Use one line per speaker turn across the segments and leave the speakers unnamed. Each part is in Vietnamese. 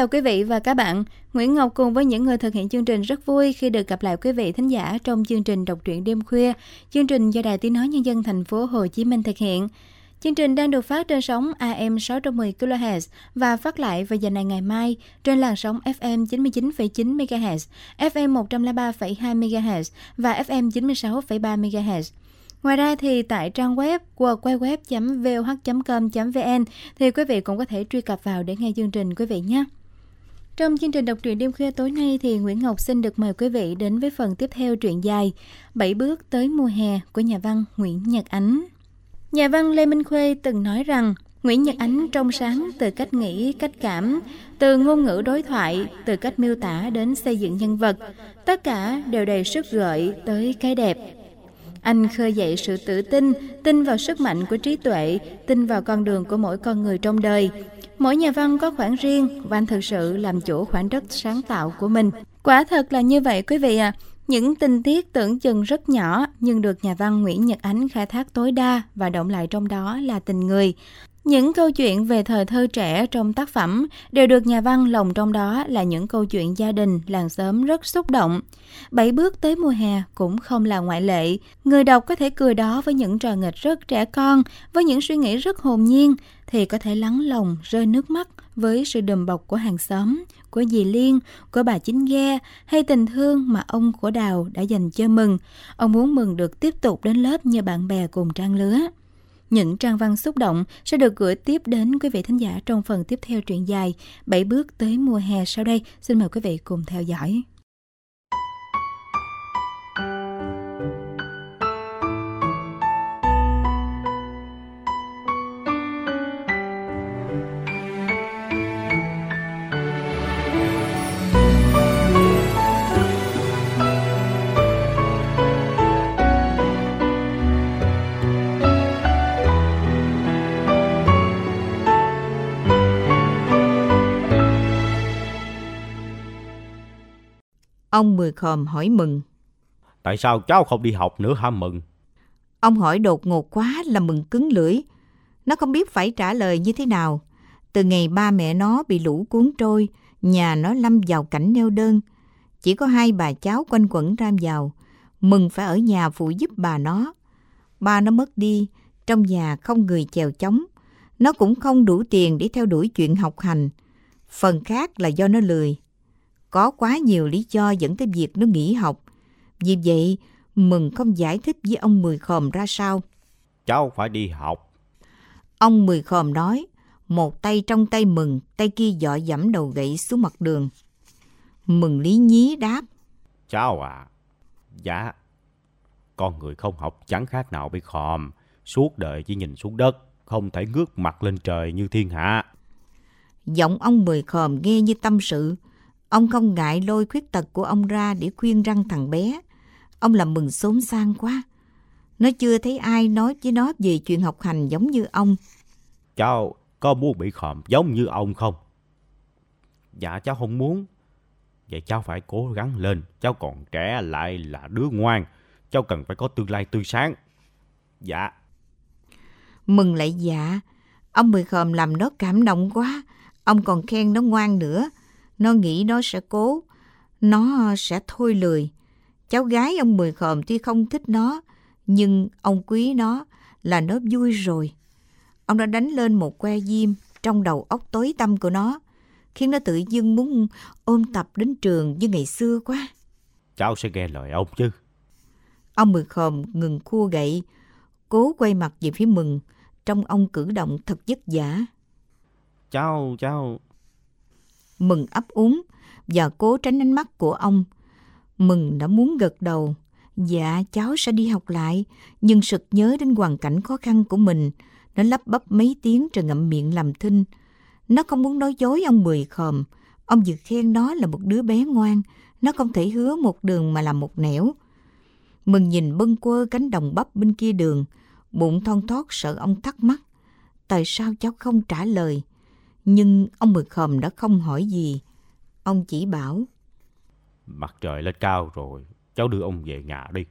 Chào quý vị và các bạn. Nguyễn Ngọc cùng với những người thực hiện chương trình rất vui khi được gặp lại quý vị thính giả trong chương trình đọc truyện đêm khuya, chương trình do Đài Tiếng nói nhân dân thành phố Hồ Chí Minh thực hiện. Chương trình đang được phát trên sóng AM 610 kHz và phát lại vào giờ này ngày mai trên làn sóng FM 99,9 MHz, FM 103,2 MHz và FM 96,3 MHz. Ngoài ra thì tại trang web www.voh.com.vn thì quý vị cũng có thể truy cập vào để nghe chương trình quý vị nhé. Trong chương trình đọc truyện đêm khuya tối nay thì Nguyễn Ngọc xin được mời quý vị đến với phần tiếp theo truyện dài Bảy bước tới mùa hè của nhà văn Nguyễn Nhật Ánh. Nhà văn Lê Minh Khuê từng nói rằng Nguyễn Nhật Ánh trong sáng từ cách nghĩ, cách cảm, từ ngôn ngữ đối thoại, từ cách miêu tả đến xây dựng nhân vật, tất cả đều đầy sức gợi tới cái đẹp. Anh khơi dậy sự tự tin, tin vào sức mạnh của trí tuệ, tin vào con đường của mỗi con người trong đời. Mỗi nhà văn có khoảng riêng và anh thực sự làm chủ khoảng đất sáng tạo của mình. Quả thật là như vậy, quý vị à. Những tình tiết tưởng chừng rất nhỏ, nhưng được nhà văn Nguyễn Nhật Ánh khai thác tối đa và động lại trong đó là tình người. Những câu chuyện về thời thơ trẻ trong tác phẩm đều được nhà văn lồng trong đó là những câu chuyện gia đình, làng xóm rất xúc động. Bảy bước tới mùa hè cũng không là ngoại lệ. Người đọc có thể cười đó với những trò nghịch rất trẻ con, với những suy nghĩ rất hồn nhiên, thì có thể lắng lòng rơi nước mắt với sự đùm bọc của hàng xóm, của dì Liên, của bà Chính Ghe hay tình thương mà ông của Đào đã dành cho Mừng. Ông muốn Mừng được tiếp tục đến lớp như bạn bè cùng trang lứa. Những trang văn xúc động sẽ được gửi tiếp đến quý vị thính giả trong phần tiếp theo truyện dài bảy bước tới mùa hè sau đây. Xin mời quý vị cùng theo dõi.
Ông Mười Khòm hỏi Mừng.
Tại sao cháu không đi học nữa hả Mừng?
Ông hỏi đột ngột quá là Mừng cứng lưỡi. Nó không biết phải trả lời như thế nào. Từ ngày ba mẹ nó bị lũ cuốn trôi, nhà nó lâm vào cảnh neo đơn. Chỉ có hai bà cháu quanh quẩn ram vào. Mừng phải ở nhà phụ giúp bà nó. Ba nó mất đi, trong nhà không người chèo chống. Nó cũng không đủ tiền để theo đuổi chuyện học hành. Phần khác là do nó lười. Có quá nhiều lý do dẫn tới việc nó nghỉ học. Vì vậy, Mừng không giải thích với ông Mười Khòm ra sao.
Cháu phải đi học.
Ông Mười Khòm nói, một tay trong tay Mừng, tay kia dọ dẫm đầu gậy xuống mặt đường. Mừng lý nhí đáp.
Cháu à, dạ, con người không học chẳng khác nào bị khòm, suốt đời chỉ nhìn xuống đất, không thể ngước mặt lên trời như thiên hạ.
Giọng ông Mười Khòm nghe như tâm sự, Ông không ngại lôi khuyết tật của ông ra để khuyên răng thằng bé. Ông làm mừng xốn sang quá. Nó chưa thấy ai nói với nó về chuyện học hành giống như ông.
Cháu có muốn bị khòm giống như ông không? Dạ cháu không muốn. Vậy cháu phải cố gắng lên. Cháu còn trẻ lại là đứa ngoan. Cháu cần phải có tương lai tươi sáng. Dạ.
Mừng lại dạ. Ông Mười Khòm làm nó cảm động quá. Ông còn khen nó ngoan nữa. Nó nghĩ nó sẽ cố, nó sẽ thôi lười. Cháu gái ông Mười Khòm tuy không thích nó, nhưng ông quý nó là nó vui rồi. Ông đã đánh lên một que diêm trong đầu óc tối tâm của nó, khiến nó tự dưng muốn ôm tập đến trường như ngày xưa quá.
Cháu sẽ nghe lời ông chứ.
Ông Mười Khòm ngừng khua gậy, cố quay mặt về phía Mừng, trong ông cử động thật vất vả.
Cháu, cháu,
Mừng ấp úng và cố tránh ánh mắt của ông. Mừng đã muốn gật đầu. Dạ, cháu sẽ đi học lại, nhưng sực nhớ đến hoàn cảnh khó khăn của mình, Nó lắp bắp mấy tiếng rồi ngậm miệng làm thinh. Nó không muốn nói dối ông Mười khòm. Ông vừa khen nó là một đứa bé ngoan. Nó không thể hứa một đường mà làm một nẻo. Mừng nhìn bâng quơ cánh đồng bắp bên kia đường. Bụng thon thót sợ ông thắc mắc. Tại sao cháu không trả lời? Nhưng ông Mười khòm đã không hỏi gì. Ông chỉ bảo.
Mặt trời lên cao rồi, cháu đưa ông về nhà đi.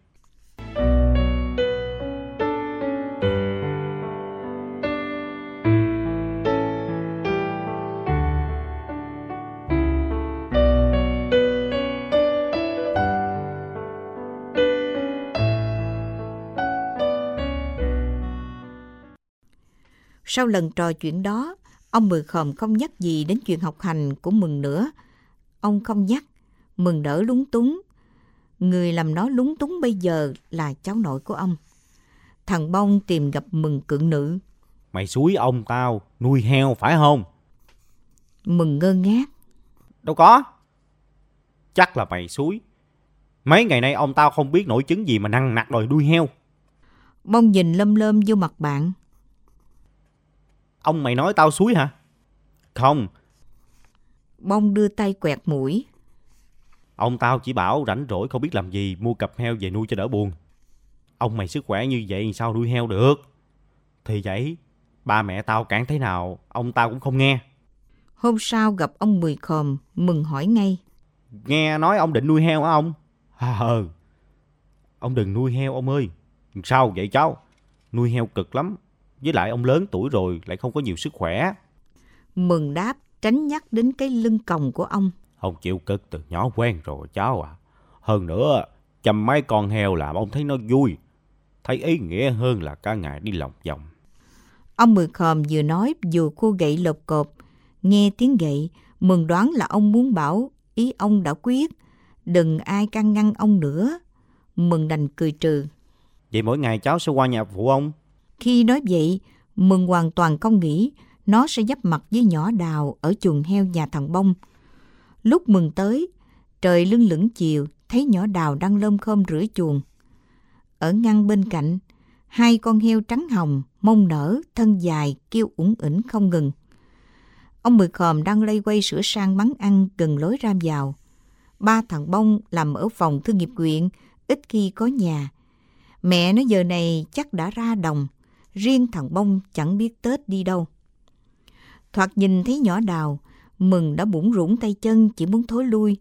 Sau lần trò chuyện đó, ông Mười Khòm không nhắc gì đến chuyện học hành của Mừng nữa. Ông không nhắc, Mừng đỡ lúng túng. Người làm nó lúng túng bây giờ là cháu nội của ông. Thằng Bông tìm gặp Mừng cượng nữ.
Mày suối ông tao nuôi heo phải không?
Mừng ngơ ngác.
Đâu có. Chắc là mày suối. Mấy ngày nay ông tao không biết nổi chứng gì mà năng nặc đòi nuôi heo.
Bông nhìn lâm lâm vô mặt bạn.
Ông mày nói tao suối hả? Không,
Bông đưa tay quẹt mũi.
ông tao chỉ bảo rảnh rỗi không biết làm gì mua cặp heo về nuôi cho đỡ buồn. Ông mày sức khỏe như vậy sao nuôi heo được? Thì vậy, ba mẹ tao cản thế nào, ông tao cũng không nghe.
Hôm sau gặp ông Mười Khòm, Mừng hỏi ngay.
Nghe nói ông định nuôi heo hả ông? Ờ, ông đừng nuôi heo ông ơi. Sao vậy cháu? Nuôi heo cực lắm. Với lại ông lớn tuổi rồi lại không có nhiều sức khỏe.
Mừng đáp tránh nhắc đến cái lưng còng của ông.
Ông chịu cực từ nhỏ quen rồi cháu à. Hơn nữa, chăm mấy con heo làm ông thấy nó vui. Thấy ý nghĩa hơn là cả ngày đi lòng vòng.
Ông Mười Khòm vừa nói vừa khua gậy lột cột. Nghe tiếng gậy, Mừng đoán là ông muốn bảo ý ông đã quyết. Đừng ai can ngăn ông nữa. Mừng đành cười trừ.
Vậy mỗi ngày cháu sẽ qua nhà phụ ông?
Khi nói vậy, Mừng hoàn toàn không nghĩ nó sẽ giáp mặt với nhỏ đào ở chuồng heo nhà thằng Bông. Lúc Mừng tới, trời lưng lửng chiều, thấy nhỏ đào đang lơm khơm rửa chuồng. Ở ngăn bên cạnh, hai con heo trắng hồng, mông nở, thân dài, kêu ủng ỉnh không ngừng. Ông Mười Khòm đang lây quay sửa sang mắng ăn gần lối ra vào. Ba thằng Bông làm ở phòng thương nghiệp quyện, ít khi có nhà. Mẹ nó giờ này chắc đã ra đồng, riêng thằng Bông chẳng biết Tết đi đâu. Thoạt nhìn thấy nhỏ đào, Mừng đã bủng rủng tay chân chỉ muốn thối lui.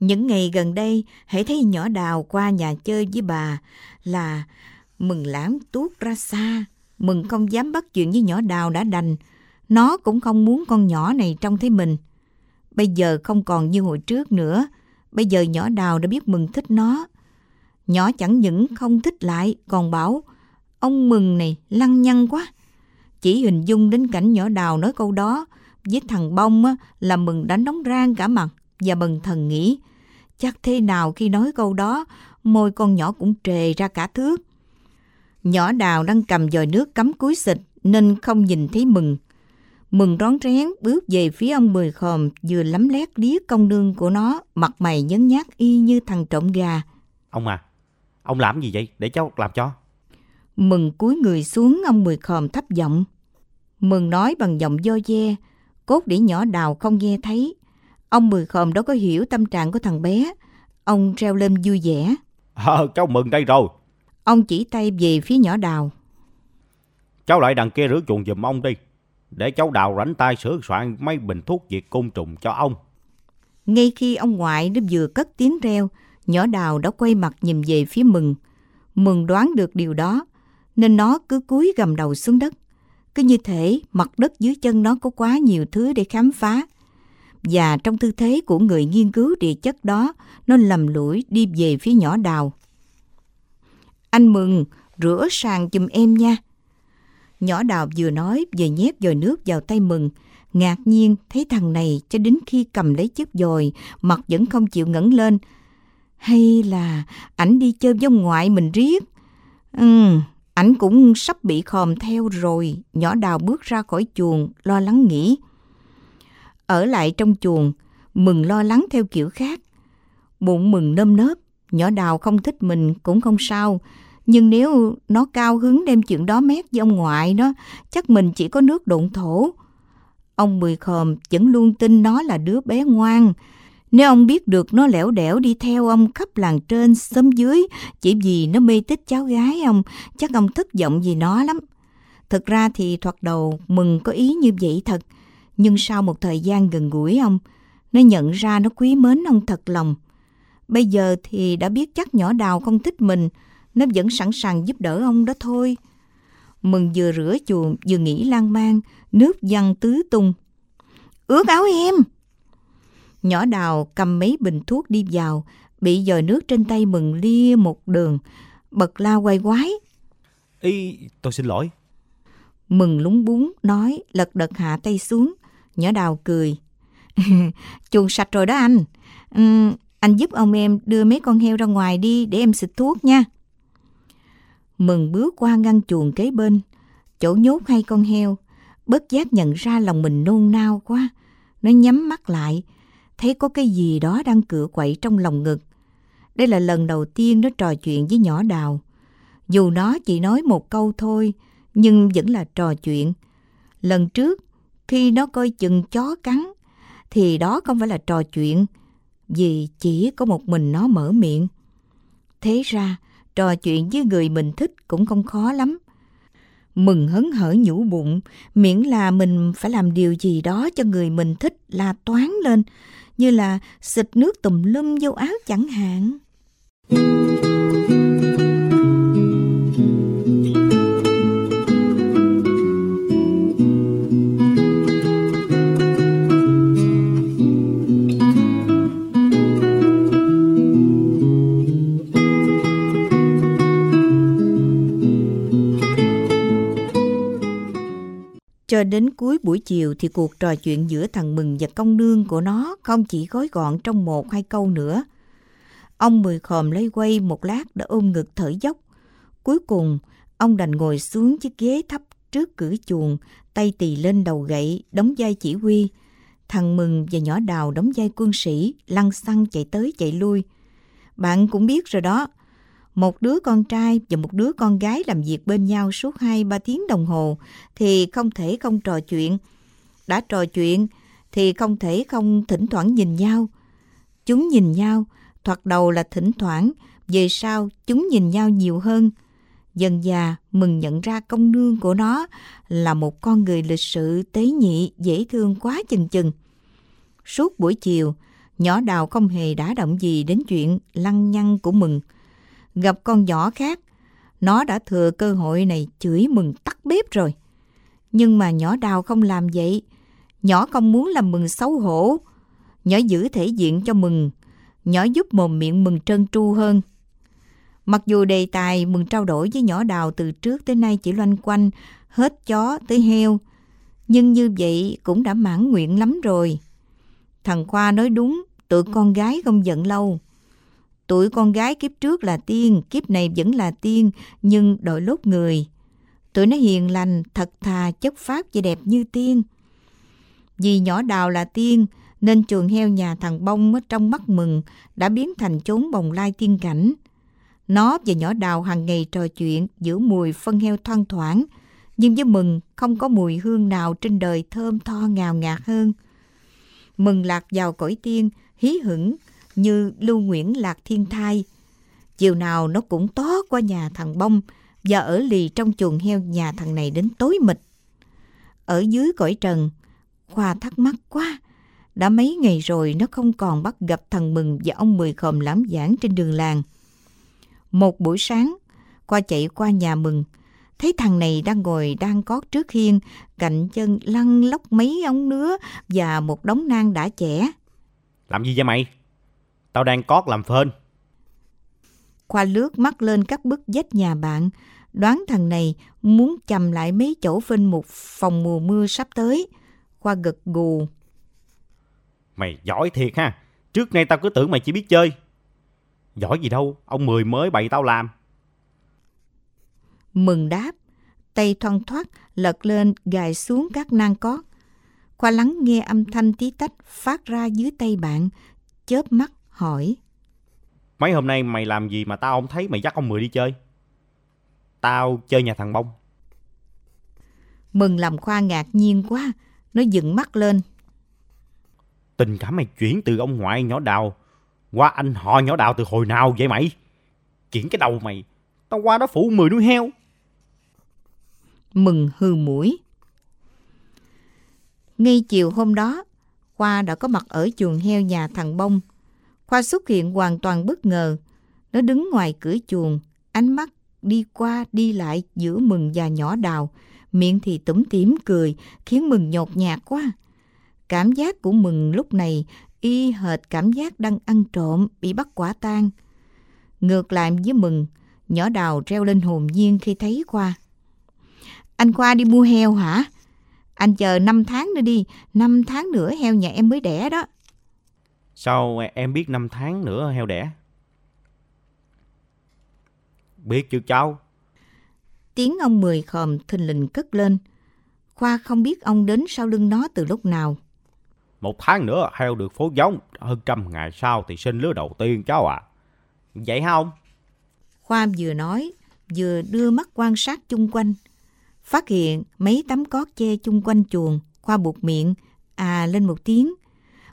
Những ngày gần đây, hãy thấy nhỏ đào qua nhà chơi với bà là Mừng lãng tuốt ra xa. Mừng không dám bắt chuyện với nhỏ đào đã đành. Nó cũng không muốn con nhỏ này trông thấy mình. Bây giờ không còn như hồi trước nữa. Bây giờ nhỏ đào đã biết Mừng thích nó. Nhỏ chẳng những không thích lại, còn bảo ông Mừng này lăng nhăng quá. Chỉ hình dung đến cảnh nhỏ đào nói câu đó, với thằng Bông á, là Mừng đánh nóng rang cả mặt và bần thần nghĩ. Chắc thế nào khi nói câu đó, môi con nhỏ cũng trề ra cả thước. Nhỏ đào đang cầm dòi nước cắm cúi xịt nên không nhìn thấy Mừng. Mừng rón rén bước về phía ông Mười Khòm vừa lắm lét liếc công nương của nó, mặt mày nhấn nhác y như thằng trộm gà.
Ông à, ông làm gì vậy? Để cháu làm cho.
Mừng cúi người xuống ông Mười Khòm thấp giọng. Mừng nói bằng giọng do de, cốt để nhỏ đào không nghe thấy. Ông Mười Khòm đâu có hiểu tâm trạng của thằng bé. Ông reo lên vui vẻ.
Ờ, cháu mừng đây rồi.
Ông chỉ tay về phía nhỏ đào.
Cháu lại đằng kia rửa chuồng giùm ông đi. Để cháu đào rảnh tay sửa soạn mấy bình thuốc diệt côn trùng cho ông.
Ngay khi ông ngoại nó vừa cất tiếng reo, nhỏ đào đã quay mặt nhìn về phía mừng. Mừng đoán được điều đó, nên nó cứ cúi gầm đầu xuống đất. Cứ như thể mặt đất dưới chân nó có quá nhiều thứ để khám phá. Và trong tư thế của người nghiên cứu địa chất đó, nó lầm lũi đi về phía nhỏ đào. Anh Mừng, rửa sàn giùm em nha. Nhỏ đào vừa nói vừa nhét dòi nước vào tay Mừng. Ngạc nhiên thấy thằng này cho đến khi cầm lấy chiếc dòi, mặt vẫn không chịu ngẩng lên. Hay là ảnh đi chơi với ông ngoại mình riết? Ừ, ảnh cũng sắp bị khòm theo rồi. Nhỏ đào bước ra khỏi chuồng, lo lắng nghĩ. Ở lại trong chuồng, Mừng lo lắng theo kiểu khác. Bụng Mừng nơm nớp, nhỏ đào không thích mình cũng không sao. Nhưng nếu nó cao hứng đem chuyện đó mét với ông ngoại nó, chắc mình chỉ có nước độn thổ. Ông Mười Khòm vẫn luôn tin nó là đứa bé ngoan. Nếu ông biết được nó lẻo đẻo đi theo ông khắp làng trên, xóm dưới, chỉ vì nó mê tích cháu gái ông, chắc ông thất vọng vì nó lắm. Thực ra thì thoạt đầu mừng có ý như vậy thật, nhưng sau một thời gian gần gũi ông, nó nhận ra nó quý mến ông thật lòng. Bây giờ thì đã biết chắc nhỏ đào không thích mình, nó vẫn sẵn sàng giúp đỡ ông đó thôi. Mừng vừa rửa chuồng vừa nghĩ lan man, nước văng tứ tung. ước áo em! Nhỏ đào cầm mấy bình thuốc đi vào, bị dời nước trên tay mừng lia một đường, bật la quay quái.
Ý, tôi xin lỗi.
Mừng lúng búng, nói, lật đật hạ tay xuống. Nhỏ đào cười. Chuồng sạch rồi đó anh. Ừ, anh giúp ông em đưa mấy con heo ra ngoài đi để em xịt thuốc nha. Mừng bước qua ngăn chuồng kế bên, chỗ nhốt hai con heo, bất giác nhận ra lòng mình nôn nao quá. Nó nhắm mắt lại, thấy có cái gì đó đang cựa quậy trong lòng ngực. Đây là lần đầu tiên nó trò chuyện với nhỏ đào. Dù nó chỉ nói một câu thôi, nhưng vẫn là trò chuyện. Lần trước, khi nó coi chừng chó cắn, thì đó không phải là trò chuyện, vì chỉ có một mình nó mở miệng. Thế ra, trò chuyện với người mình thích cũng không khó lắm. Mừng hấn hở nhủ bụng, miễn là mình phải làm điều gì đó cho người mình thích là toán lên, như là xịt nước tùm lum vô áo chẳng hạn. Cho đến cuối buổi chiều thì cuộc trò chuyện giữa thằng Mừng và công nương của nó không chỉ gói gọn trong một hai câu nữa. Ông mười khòm lấy quay một lát đã ôm ngực thở dốc. Cuối cùng, ông đành ngồi xuống chiếc ghế thấp trước cửa chuồng, tay tì lên đầu gậy, đóng vai chỉ huy. Thằng Mừng và nhỏ đào đóng vai quân sĩ, lăn xăng chạy tới chạy lui. Bạn cũng biết rồi đó, một đứa con trai và một đứa con gái làm việc bên nhau suốt 2-3 tiếng đồng hồ thì không thể không trò chuyện. Đã trò chuyện thì không thể không thỉnh thoảng nhìn nhau. Chúng nhìn nhau, thoạt đầu là thỉnh thoảng, về sau chúng nhìn nhau nhiều hơn. Dần già mừng nhận ra công nương của nó là một con người lịch sự tế nhị, dễ thương quá chừng chừng. Suốt buổi chiều, nhỏ đào không hề đả động gì đến chuyện lăng nhăng của mừng gặp con nhỏ khác, nó đã thừa cơ hội này chửi mừng tắt bếp rồi. Nhưng mà nhỏ đào không làm vậy. Nhỏ không muốn làm mừng xấu hổ. Nhỏ giữ thể diện cho mừng. Nhỏ giúp mồm miệng mừng trơn tru hơn. Mặc dù đề tài mừng trao đổi với nhỏ đào từ trước tới nay chỉ loanh quanh, hết chó tới heo. Nhưng như vậy cũng đã mãn nguyện lắm rồi. Thằng Khoa nói đúng, tụi con gái không giận lâu. Tuổi con gái kiếp trước là tiên, kiếp này vẫn là tiên, nhưng đổi lốt người. Tuổi nó hiền lành, thật thà, chất phát và đẹp như tiên. Vì nhỏ đào là tiên, nên chuồng heo nhà thằng Bông trong mắt mừng đã biến thành chốn bồng lai tiên cảnh. Nó và nhỏ đào hàng ngày trò chuyện giữa mùi phân heo thoang thoảng, nhưng với mừng không có mùi hương nào trên đời thơm tho ngào ngạt hơn. Mừng lạc vào cõi tiên, hí hửng, như Lưu Nguyễn Lạc Thiên Thai. Chiều nào nó cũng tó qua nhà thằng Bông và ở lì trong chuồng heo nhà thằng này đến tối mịt. Ở dưới cõi trần, Khoa thắc mắc quá. Đã mấy ngày rồi nó không còn bắt gặp thằng Mừng và ông Mười Khòm lãm giảng trên đường làng. Một buổi sáng, Khoa chạy qua nhà Mừng, thấy thằng này đang ngồi đang cót trước hiên, cạnh chân lăn lóc mấy ống nứa và một đống nang đã chẻ.
Làm gì vậy mày? Tao đang cót làm phên.
Khoa lướt mắt lên các bức vách nhà bạn, đoán thằng này muốn chầm lại mấy chỗ phên một phòng mùa mưa sắp tới. Khoa gật gù.
Mày giỏi thiệt ha. Trước nay tao cứ tưởng mày chỉ biết chơi. Giỏi gì đâu, ông Mười mới bày tao làm.
Mừng đáp, tay thoăn thoát lật lên gài xuống các nang cót. Khoa lắng nghe âm thanh tí tách phát ra dưới tay bạn, chớp mắt hỏi.
Mấy hôm nay mày làm gì mà tao không thấy mày dắt ông Mười đi chơi? Tao chơi nhà thằng Bông.
Mừng làm Khoa ngạc nhiên quá, nó dựng mắt lên.
Tình cảm mày chuyển từ ông ngoại nhỏ đào qua anh họ nhỏ đào từ hồi nào vậy mày? Chuyển cái đầu mày, tao qua đó phụ mười đuôi heo.
Mừng hư mũi. Ngay chiều hôm đó, Khoa đã có mặt ở chuồng heo nhà thằng Bông. Khoa xuất hiện hoàn toàn bất ngờ. Nó đứng ngoài cửa chuồng, ánh mắt đi qua đi lại giữa Mừng và nhỏ đào. Miệng thì tủm tỉm cười, khiến Mừng nhột nhạt quá. Cảm giác của Mừng lúc này y hệt cảm giác đang ăn trộm, bị bắt quả tang. Ngược lại với Mừng, nhỏ đào treo lên hồn nhiên khi thấy Khoa. Anh Khoa đi mua heo hả? Anh chờ 5 tháng nữa đi, 5 tháng nữa heo nhà em mới đẻ đó.
Sao em biết 5 tháng nữa heo đẻ? Biết chứ cháu.
Tiếng ông Mười khòm thình lình cất lên. Khoa không biết ông đến sau lưng nó từ lúc nào.
Một tháng nữa heo được phối giống, hơn trăm ngày sau thì sinh lứa đầu tiên cháu ạ. À. Vậy hả ông?
Khoa vừa nói, vừa đưa mắt quan sát chung quanh. Phát hiện mấy tấm cót che chung quanh chuồng, Khoa buộc miệng, à lên một tiếng.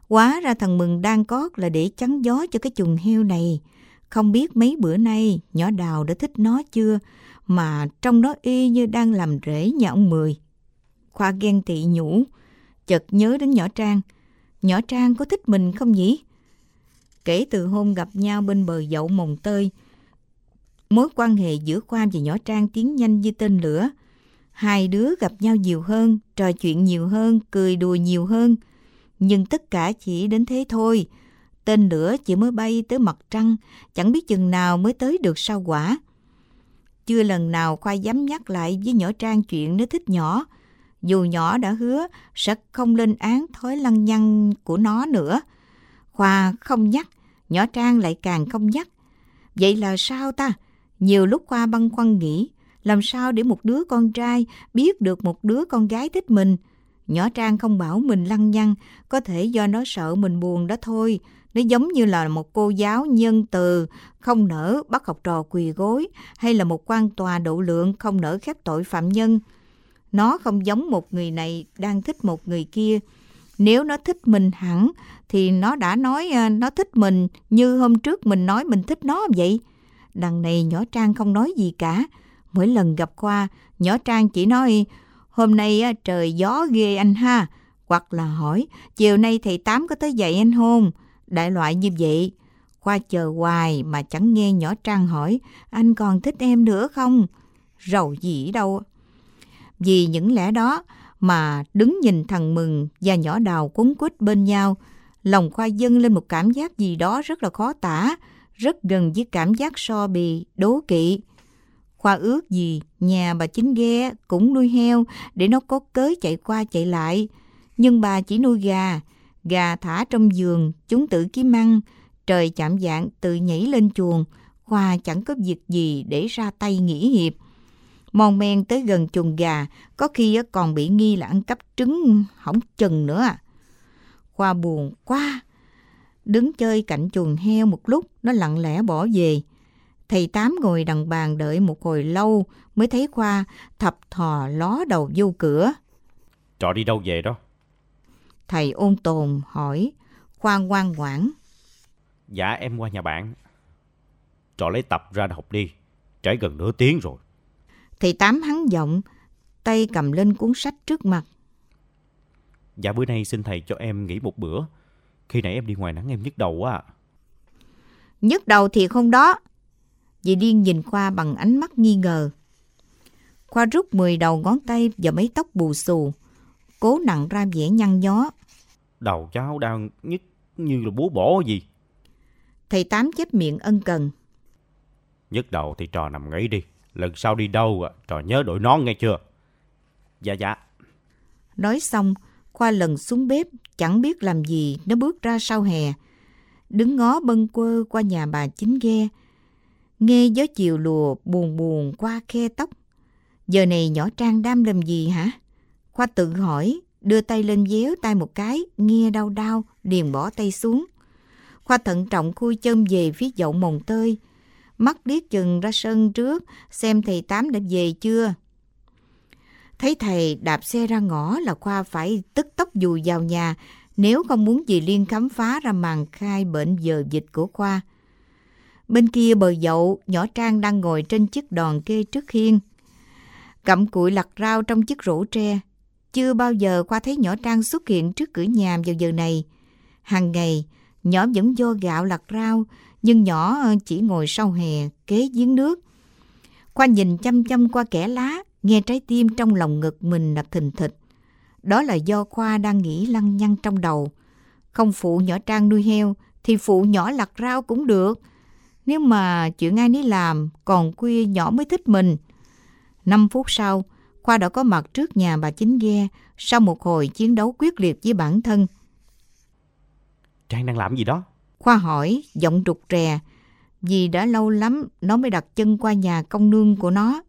Quá ra thằng Mừng đang cót là để chắn gió cho cái chuồng heo này. Không biết mấy bữa nay nhỏ đào đã thích nó chưa, mà trong đó y như đang làm rễ nhà ông Mười. Khoa ghen tị nhủ, chợt nhớ đến nhỏ Trang. Nhỏ Trang có thích mình không nhỉ? Kể từ hôm gặp nhau bên bờ dậu mồng tơi, mối quan hệ giữa Khoa và nhỏ Trang tiến nhanh như tên lửa. Hai đứa gặp nhau nhiều hơn, trò chuyện nhiều hơn, cười đùa nhiều hơn. Nhưng tất cả chỉ đến thế thôi. Tên lửa chỉ mới bay tới mặt trăng, chẳng biết chừng nào mới tới được sao quả. Chưa lần nào Khoa dám nhắc lại với nhỏ Trang chuyện nó thích nhỏ. Dù nhỏ đã hứa sẽ không lên án thói lăng nhăng của nó nữa. Khoa không nhắc, nhỏ Trang lại càng không nhắc. Vậy là sao ta? Nhiều lúc Khoa băn khoăn nghĩ, làm sao để một đứa con trai biết được một đứa con gái thích mình? Nhỏ Trang không bảo mình lăng nhăng, có thể do nó sợ mình buồn đó thôi. Nó giống như là một cô giáo nhân từ, không nỡ bắt học trò quỳ gối, hay là một quan tòa độ lượng không nỡ khép tội phạm nhân. Nó không giống một người này đang thích một người kia. Nếu nó thích mình hẳn, thì nó đã nói à, nó thích mình như hôm trước mình nói mình thích nó vậy. Đằng này nhỏ Trang không nói gì cả. Mỗi lần gặp qua nhỏ Trang chỉ nói hôm nay trời gió ghê anh ha. Hoặc là hỏi, chiều nay thầy Tám có tới dạy anh hôn Đại loại như vậy. Khoa chờ hoài mà chẳng nghe nhỏ Trang hỏi, anh còn thích em nữa không? Rầu gì đâu. Vì những lẽ đó mà đứng nhìn thằng Mừng và nhỏ đào cuốn quýt bên nhau, lòng Khoa dâng lên một cảm giác gì đó rất là khó tả, rất gần với cảm giác so bì, đố kỵ. Khoa ước gì nhà bà chính ghe cũng nuôi heo để nó có cớ chạy qua chạy lại. Nhưng bà chỉ nuôi gà, gà thả trong giường, chúng tự kiếm ăn. Trời chạm dạng tự nhảy lên chuồng, Khoa chẳng có việc gì để ra tay nghỉ hiệp. Mòn men tới gần chuồng gà, có khi còn bị nghi là ăn cắp trứng hỏng chừng nữa. À. Khoa buồn quá. Đứng chơi cạnh chuồng heo một lúc, nó lặng lẽ bỏ về. Thầy Tám ngồi đằng bàn đợi một hồi lâu mới thấy Khoa thập thò ló đầu vô cửa.
Trọ đi đâu về đó?
Thầy ôn tồn hỏi, Khoa ngoan ngoãn.
Dạ em qua nhà bạn. Trọ lấy tập ra học đi, trễ gần nửa tiếng rồi.
Thầy Tám hắn giọng, tay cầm lên cuốn sách trước mặt.
Dạ bữa nay xin thầy cho em nghỉ một bữa. Khi nãy em đi ngoài nắng em nhức đầu quá
Nhức đầu thì không đó. Dì Điên nhìn Khoa bằng ánh mắt nghi ngờ. Khoa rút 10 đầu ngón tay và mấy tóc bù xù, cố nặng ra vẻ nhăn nhó.
Đầu cháu đang nhức như là búa bổ gì.
Thầy Tám chép miệng ân cần.
Nhức đầu thì trò nằm nghỉ đi. Lần sau đi đâu trò nhớ đổi nón nghe chưa? Dạ dạ.
Nói xong, Khoa lần xuống bếp, chẳng biết làm gì, nó bước ra sau hè. Đứng ngó bâng quơ qua nhà bà chính ghe. Nghe gió chiều lùa buồn buồn qua khe tóc. Giờ này nhỏ Trang đam làm gì hả? Khoa tự hỏi, đưa tay lên déo tay một cái, nghe đau đau, liền bỏ tay xuống. Khoa thận trọng khui chân về phía dậu mồng tơi. mắt liếc chừng ra sân trước, xem thầy Tám đã về chưa. Thấy thầy đạp xe ra ngõ là Khoa phải tức tốc dù vào nhà, nếu không muốn dì Liên khám phá ra màn khai bệnh giờ dịch của Khoa. Bên kia bờ dậu, nhỏ Trang đang ngồi trên chiếc đòn kê trước hiên Cặm cụi lặt rau trong chiếc rổ tre. Chưa bao giờ Khoa thấy nhỏ Trang xuất hiện trước cửa nhà vào giờ này. Hàng ngày, nhỏ vẫn vô gạo lặt rau, nhưng nhỏ ờ, chỉ ngồi sau hè, kế giếng nước. Khoa nhìn chăm chăm qua kẻ lá, nghe trái tim trong lòng ngực mình đập thình thịch. Đó là do Khoa đang nghĩ lăng nhăng trong đầu. Không phụ nhỏ Trang nuôi heo, thì phụ nhỏ lặt rau cũng được. Nếu mà chuyện ai nấy làm, còn khuya nhỏ mới thích mình. Năm phút sau, Khoa đã có mặt trước nhà bà Chính Ghe sau một hồi chiến đấu quyết liệt với bản thân.
Trang đang làm gì đó?
Khoa hỏi, giọng rụt rè, vì đã lâu lắm nó mới đặt chân qua nhà công nương của nó.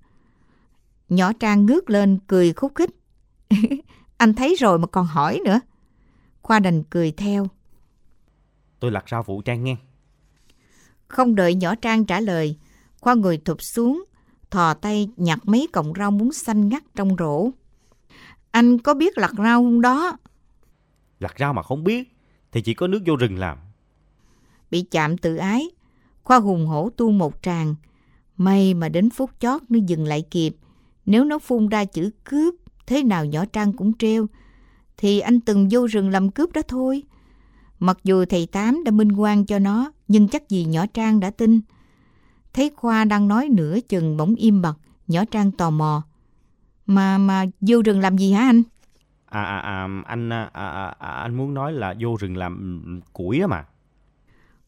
Nhỏ Trang ngước lên cười khúc khích. Anh thấy rồi mà còn hỏi nữa. Khoa đành cười theo.
Tôi lặt rau phụ Trang nghe.
Không đợi nhỏ Trang trả lời, Khoa ngồi thụp xuống, thò tay nhặt mấy cọng rau muống xanh ngắt trong rổ. Anh có biết lặt rau không đó?
Lặt rau mà không biết, thì chỉ có nước vô rừng làm.
Bị chạm tự ái, Khoa hùng hổ tu một tràng. May mà đến phút chót nó dừng lại kịp. Nếu nó phun ra chữ cướp, thế nào nhỏ Trang cũng treo, thì anh từng vô rừng làm cướp đó thôi. Mặc dù thầy Tám đã minh quan cho nó, nhưng chắc gì nhỏ Trang đã tin. Thấy Khoa đang nói nửa chừng bỗng im bặt, nhỏ Trang tò mò. Mà mà vô rừng làm gì hả anh?
À, à, à anh à, à, à, anh muốn nói là vô rừng làm củi á mà.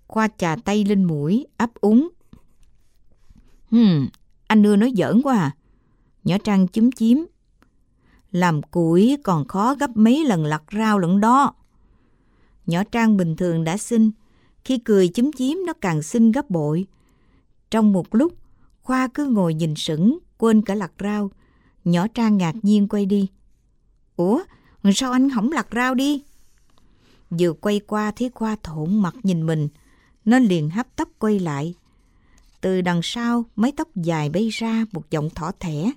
Khoa chà tay lên mũi, ấp úng. Hừm, anh đưa nói giỡn quá à. Nhỏ Trang chúm chím. Làm củi còn khó gấp mấy lần lặt rau lẫn đó. Nhỏ Trang bình thường đã xinh, khi cười chúm chím nó càng xinh gấp bội. Trong một lúc, Khoa cứ ngồi nhìn sững, quên cả lặt rau. Nhỏ Trang ngạc nhiên quay đi. Ủa, sao anh không lặt rau đi? Vừa quay qua thấy Khoa thộn mặt nhìn mình, nó liền hấp tấp quay lại. Từ đằng sau, mái tóc dài bay ra một giọng thỏ thẻ.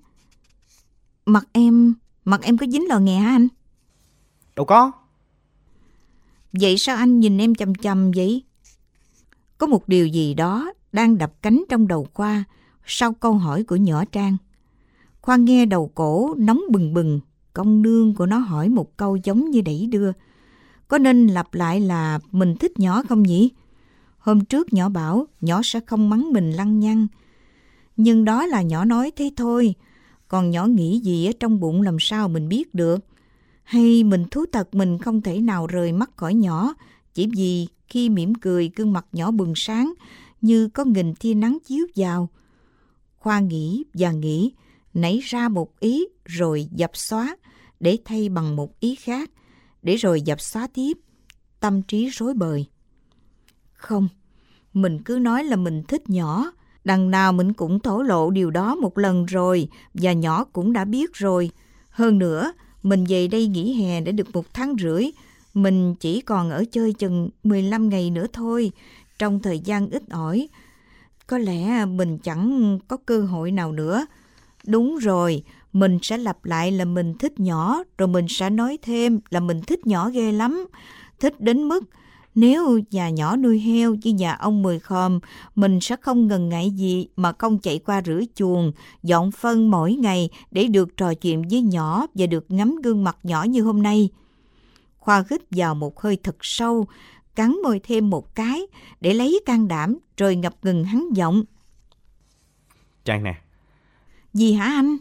Mặt em, mặt em có dính lò nghè hả anh?
Đâu có.
Vậy sao anh nhìn em chầm chầm vậy? Có một điều gì đó đang đập cánh trong đầu Khoa sau câu hỏi của nhỏ Trang. Khoa nghe đầu cổ nóng bừng bừng, công nương của nó hỏi một câu giống như đẩy đưa. Có nên lặp lại là mình thích nhỏ không nhỉ? Hôm trước nhỏ bảo nhỏ sẽ không mắng mình lăng nhăng. Nhưng đó là nhỏ nói thế thôi. Còn nhỏ nghĩ gì ở trong bụng làm sao mình biết được. Hay mình thú thật mình không thể nào rời mắt khỏi nhỏ. Chỉ vì khi mỉm cười gương mặt nhỏ bừng sáng như có nghìn tia nắng chiếu vào. Khoa nghĩ và nghĩ, nảy ra một ý rồi dập xóa để thay bằng một ý khác, để rồi dập xóa tiếp. Tâm trí rối bời. Không, mình cứ nói là mình thích nhỏ. Đằng nào mình cũng thổ lộ điều đó một lần rồi và nhỏ cũng đã biết rồi. Hơn nữa, mình về đây nghỉ hè đã được một tháng rưỡi. Mình chỉ còn ở chơi chừng 15 ngày nữa thôi. Trong thời gian ít ỏi, có lẽ mình chẳng có cơ hội nào nữa. Đúng rồi, mình sẽ lặp lại là mình thích nhỏ, rồi mình sẽ nói thêm là mình thích nhỏ ghê lắm. Thích đến mức nếu nhà nhỏ nuôi heo như nhà ông Mười Khòm, mình sẽ không ngần ngại gì mà không chạy qua rửa chuồng, dọn phân mỗi ngày để được trò chuyện với nhỏ và được ngắm gương mặt nhỏ như hôm nay. Khoa hít vào một hơi thật sâu, cắn môi thêm một cái để lấy can đảm rồi ngập ngừng hắn giọng.
Trang nè.
Gì hả anh?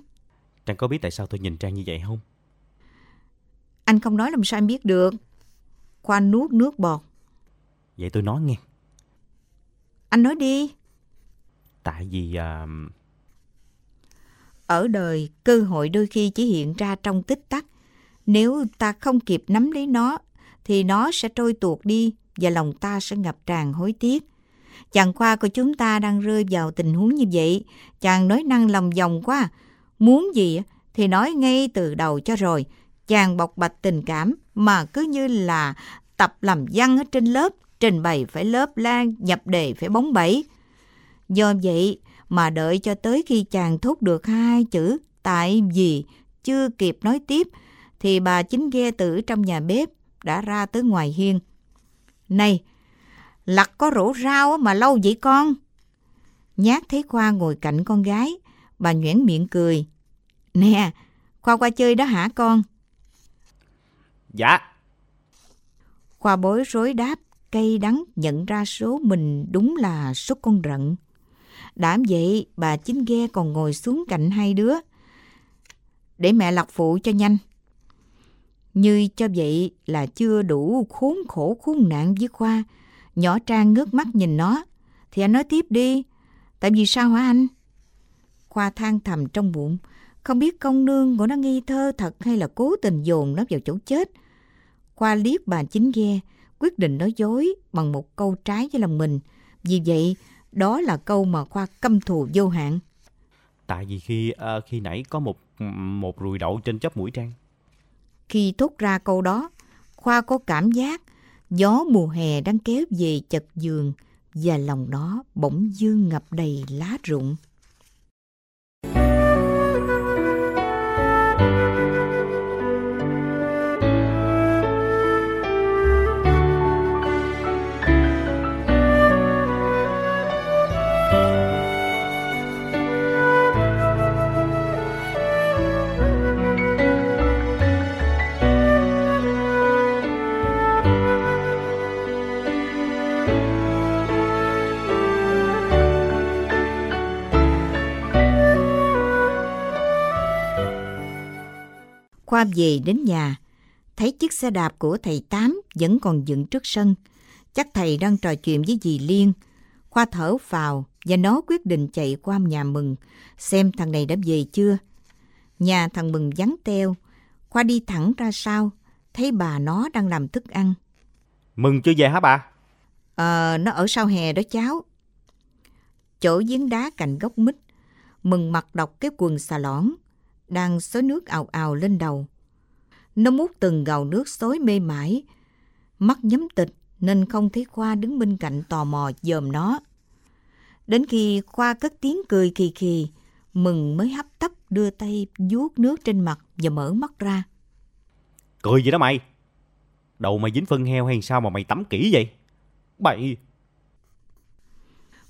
Trang có biết tại sao tôi nhìn Trang như vậy không?
Anh không nói làm sao em biết được. Khoa nuốt nước bọt.
Vậy tôi nói nghe.
Anh nói đi.
Tại vì... Uh...
Ở đời, cơ hội đôi khi chỉ hiện ra trong tích tắc. Nếu ta không kịp nắm lấy nó, thì nó sẽ trôi tuột đi và lòng ta sẽ ngập tràn hối tiếc. Chàng khoa của chúng ta đang rơi vào tình huống như vậy. Chàng nói năng lòng vòng quá. Muốn gì thì nói ngay từ đầu cho rồi. Chàng bộc bạch tình cảm mà cứ như là tập làm văn ở trên lớp trình bày phải lớp lan, nhập đề phải bóng bẩy. Do vậy mà đợi cho tới khi chàng thốt được hai chữ tại vì chưa kịp nói tiếp thì bà chính ghe tử trong nhà bếp đã ra tới ngoài hiên. Này, lặt có rổ rau mà lâu vậy con? Nhát thấy Khoa ngồi cạnh con gái, bà nhoẻn miệng cười. Nè, Khoa qua chơi đó hả con?
Dạ.
Khoa bối rối đáp, cây đắng nhận ra số mình đúng là số con rận. Đảm vậy, bà chính ghe còn ngồi xuống cạnh hai đứa. Để mẹ lọc phụ cho nhanh. Như cho vậy là chưa đủ khốn khổ khốn nạn với Khoa. Nhỏ Trang ngước mắt nhìn nó. Thì anh nói tiếp đi. Tại vì sao hả anh? Khoa than thầm trong bụng. Không biết công nương của nó nghi thơ thật hay là cố tình dồn nó vào chỗ chết. Khoa liếc bà chính ghe, quyết định nói dối bằng một câu trái với lòng mình. Vì vậy, đó là câu mà Khoa căm thù vô hạn.
Tại vì khi uh, khi nãy có một một rùi đậu trên chóp mũi Trang.
Khi thốt ra câu đó, Khoa có cảm giác gió mùa hè đang kéo về chật giường và lòng nó bỗng dương ngập đầy lá rụng. Khoa về đến nhà, thấy chiếc xe đạp của thầy Tám vẫn còn dựng trước sân. Chắc thầy đang trò chuyện với dì Liên. Khoa thở vào và nó quyết định chạy qua nhà Mừng, xem thằng này đã về chưa. Nhà thằng Mừng vắng teo, Khoa đi thẳng ra sau, thấy bà nó đang làm thức ăn.
Mừng chưa về hả bà?
Ờ, nó ở sau hè đó cháu. Chỗ giếng đá cạnh gốc mít, Mừng mặc đọc cái quần xà lõn, đang xối nước ào ào lên đầu. Nó mút từng gào nước xối mê mải, mắt nhắm tịch nên không thấy Khoa đứng bên cạnh tò mò dòm nó. Đến khi Khoa cất tiếng cười kỳ kỳ, Mừng mới hấp tấp đưa tay vuốt nước trên mặt và mở mắt ra.
Cười gì đó mày? Đầu mày dính phân heo hay sao mà mày tắm kỹ vậy? Bậy!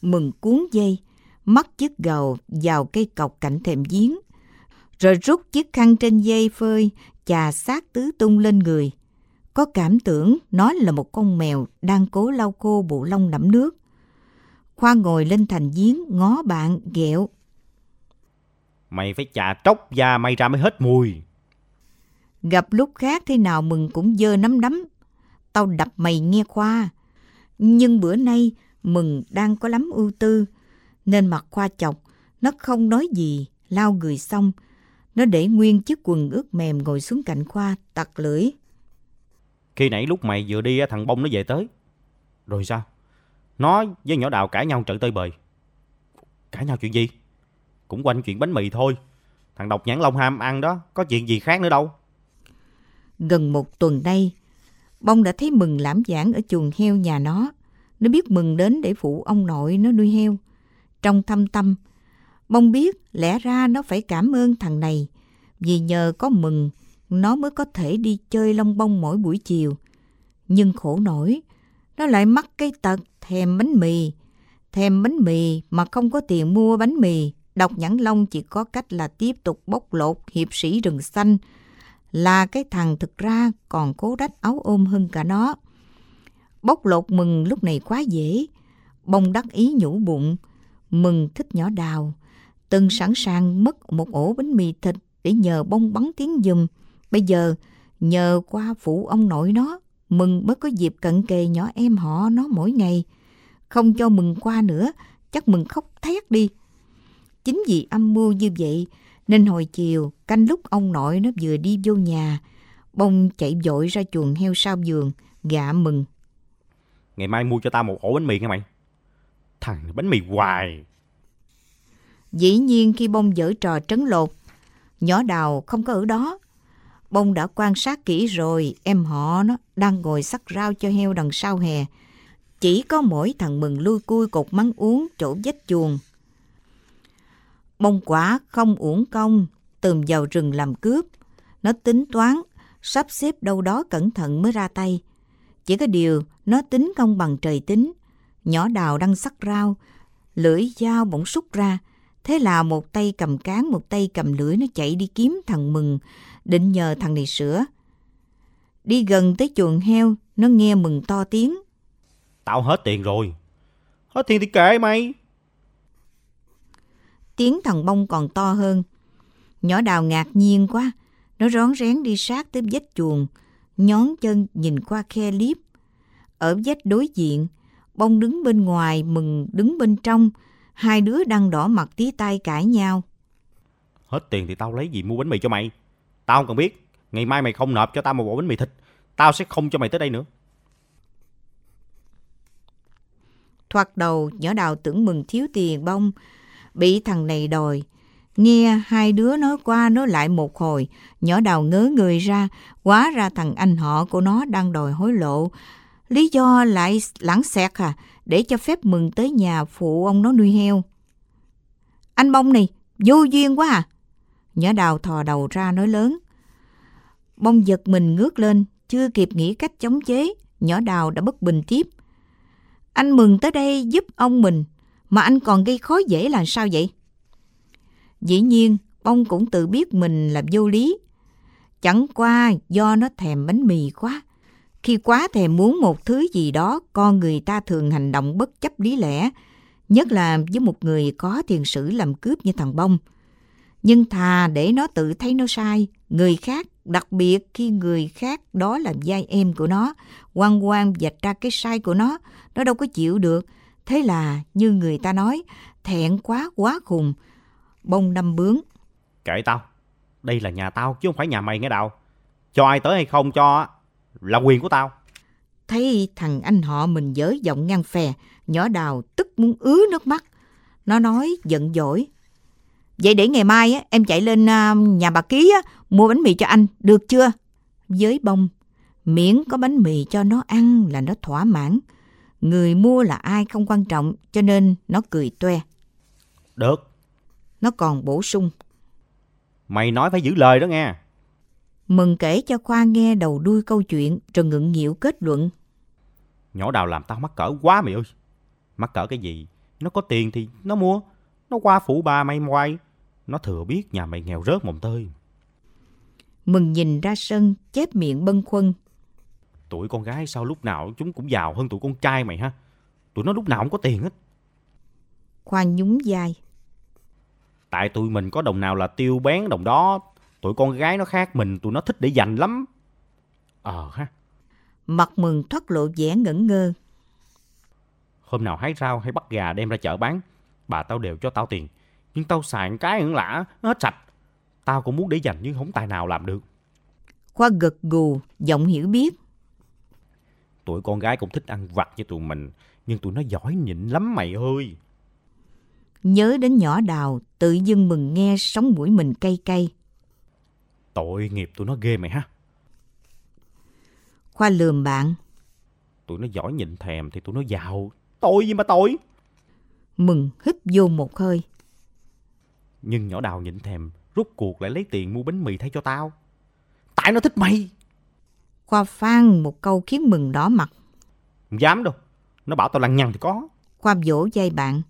Mừng cuốn dây, mắt chiếc gầu vào cây cọc cạnh thềm giếng, rồi rút chiếc khăn trên dây phơi, chà sát tứ tung lên người. Có cảm tưởng nó là một con mèo đang cố lau khô bộ lông đẫm nước. Khoa ngồi lên thành giếng ngó bạn ghẹo.
Mày phải chà tróc da mày ra mới hết mùi.
Gặp lúc khác thế nào mừng cũng dơ nắm đấm. Tao đập mày nghe Khoa. Nhưng bữa nay mừng đang có lắm ưu tư. Nên mặt Khoa chọc, nó không nói gì, lau người xong. Nó để nguyên chiếc quần ướt mềm ngồi xuống cạnh Khoa, tặc lưỡi.
Khi nãy lúc mày vừa đi thằng Bông nó về tới. Rồi sao? Nó với nhỏ đào cãi nhau trận tơi bời. Cãi nhau chuyện gì? Cũng quanh chuyện bánh mì thôi. Thằng độc nhãn lông ham ăn đó, có chuyện gì khác nữa đâu.
Gần một tuần nay, Bông đã thấy Mừng lãm giảng ở chuồng heo nhà nó. Nó biết Mừng đến để phụ ông nội nó nuôi heo. Trong thâm tâm, Bông biết lẽ ra nó phải cảm ơn thằng này vì nhờ có Mừng nó mới có thể đi chơi lông bông mỗi buổi chiều. Nhưng khổ nổi, nó lại mắc cái tật thèm bánh mì. Thèm bánh mì mà không có tiền mua bánh mì, đọc nhãn long chỉ có cách là tiếp tục bóc lột hiệp sĩ rừng xanh, là cái thằng thực ra còn cố đách áo ôm hơn cả nó. Bóc lột mừng lúc này quá dễ, bông đắc ý nhủ bụng, mừng thích nhỏ đào, từng sẵn sàng mất một ổ bánh mì thịt để nhờ bông bắn tiếng dùm. Bây giờ, nhờ qua phụ ông nội nó, mừng mới có dịp cận kề nhỏ em họ nó mỗi ngày. Không cho mừng qua nữa, chắc mừng khóc thét đi. Chính vì âm mưu như vậy, nên hồi chiều, canh lúc ông nội nó vừa đi vô nhà, bông chạy vội ra chuồng heo sau giường, gạ mừng.
Ngày mai mua cho tao một ổ bánh mì nghe mày. Thằng bánh mì hoài.
Dĩ nhiên khi bông dở trò trấn lột, nhỏ đào không có ở đó. Bông đã quan sát kỹ rồi, em họ nó đang ngồi sắc rau cho heo đằng sau hè. chỉ có mỗi thằng mừng lui cui cột mắng uống chỗ vách chuồng. Bông quả không uổng công, tùm vào rừng làm cướp. Nó tính toán, sắp xếp đâu đó cẩn thận mới ra tay. Chỉ có điều, nó tính công bằng trời tính. Nhỏ đào đang sắc rau, lưỡi dao bỗng xúc ra. Thế là một tay cầm cán, một tay cầm lưỡi nó chạy đi kiếm thằng Mừng, định nhờ thằng này sửa. Đi gần tới chuồng heo, nó nghe Mừng to tiếng.
Tao hết tiền rồi. Hết tiền thì kệ mày.
Tiếng thằng bông còn to hơn. Nhỏ đào ngạc nhiên quá. Nó rón rén đi sát tới vách chuồng, nhón chân nhìn qua khe liếp. Ở vách đối diện, bông đứng bên ngoài, mừng đứng bên trong. Hai đứa đang đỏ mặt tí tay cãi nhau.
Hết tiền thì tao lấy gì mua bánh mì cho mày. Tao không cần biết. Ngày mai mày không nộp cho tao một bộ bánh mì thịt. Tao sẽ không cho mày tới đây nữa.
Thoạt đầu, nhỏ đào tưởng mừng thiếu tiền bông, bị thằng này đòi. Nghe hai đứa nói qua nói lại một hồi, nhỏ đào ngớ người ra, quá ra thằng anh họ của nó đang đòi hối lộ. Lý do lại lãng xẹt à, để cho phép mừng tới nhà phụ ông nó nuôi heo. Anh bông này, vô duyên quá à. Nhỏ đào thò đầu ra nói lớn. Bông giật mình ngước lên, chưa kịp nghĩ cách chống chế, nhỏ đào đã bất bình tiếp. Anh mừng tới đây giúp ông mình, mà anh còn gây khó dễ là sao vậy? Dĩ nhiên, bông cũng tự biết mình là vô lý. Chẳng qua do nó thèm bánh mì quá. Khi quá thèm muốn một thứ gì đó, con người ta thường hành động bất chấp lý lẽ, nhất là với một người có tiền sử làm cướp như thằng Bông. Nhưng thà để nó tự thấy nó sai, người khác, đặc biệt khi người khác đó là giai em của nó, quan quan vạch ra cái sai của nó, nó đâu có chịu được. Thế là, như người ta nói, thẹn quá quá khùng, bông đâm bướng.
Kệ tao. Đây là nhà tao chứ không phải nhà mày nghe đạo. Cho ai tới hay không cho là quyền của tao.
Thấy thằng anh họ mình dở giọng ngang phè, nhỏ đào tức muốn ứa nước mắt. Nó nói giận dỗi. Vậy để ngày mai á, em chạy lên à, nhà bà Ký á, mua bánh mì cho anh, được chưa? Với bông, miễn có bánh mì cho nó ăn là nó thỏa mãn. Người mua là ai không quan trọng, cho nên nó cười toe.
Được.
Nó còn bổ sung.
Mày nói phải giữ lời đó nghe.
Mừng kể cho Khoa nghe đầu đuôi câu chuyện rồi ngượng nghịu kết luận.
Nhỏ đào làm tao mắc cỡ quá mày ơi. Mắc cỡ cái gì? Nó có tiền thì nó mua. Nó qua phụ ba mày ngoài. Nó thừa biết nhà mày nghèo rớt mồng tơi.
Mừng nhìn ra sân, chép miệng bâng khuâng.
Tụi con gái sao lúc nào chúng cũng giàu hơn tụi con trai mày ha? Tụi nó lúc nào cũng có tiền hết.
Khoa nhún vai.
Tại tụi mình có đồng nào là tiêu bén đồng đó. Tụi con gái nó khác mình, tụi nó thích để dành lắm. Ờ ha.
Mặt mừng thoát lộ vẻ ngẩn ngơ.
Hôm nào hái rau hay bắt gà đem ra chợ bán, bà tao đều cho tao tiền. Nhưng tao xài cái ẩn lạ, nó hết sạch. Tao cũng muốn để dành nhưng không tài nào làm được.
Khoa gật gù, giọng hiểu biết.
Tụi con gái cũng thích ăn vặt như tụi mình, nhưng tụi nó giỏi nhịn lắm mày ơi.
Nhớ đến nhỏ đào, tự dưng mừng nghe sống mũi mình cay cay.
Tội nghiệp tụi nó ghê mày ha.
Khoa lườm bạn.
Tụi nó giỏi nhịn thèm thì tụi nó giàu. Tội gì mà tội.
Mừng hít vô một hơi.
Nhưng nhỏ đào nhịn thèm, rút cuộc lại lấy tiền mua bánh mì thay cho tao. Tại nó thích mày.
Khoa phan một câu khiến mừng đỏ mặt.
Không dám đâu. Nó bảo tao lăng nhăng thì có.
Khoa vỗ dây bạn.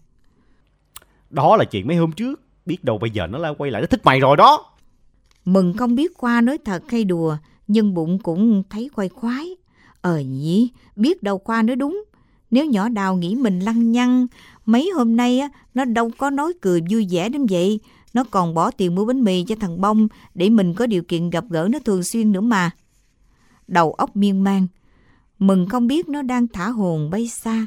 Đó là chuyện mấy hôm trước. Biết đâu bây giờ nó lại quay lại nó thích mày rồi đó.
Mừng không biết Khoa nói thật hay đùa, nhưng bụng cũng thấy khoai khoái. Ờ nhỉ, biết đâu Khoa nói đúng. Nếu nhỏ đào nghĩ mình lăng nhăng, mấy hôm nay á, nó đâu có nói cười vui vẻ đến vậy. Nó còn bỏ tiền mua bánh mì cho thằng Bông để mình có điều kiện gặp gỡ nó thường xuyên nữa mà. Đầu óc miên man. Mừng không biết nó đang thả hồn bay xa.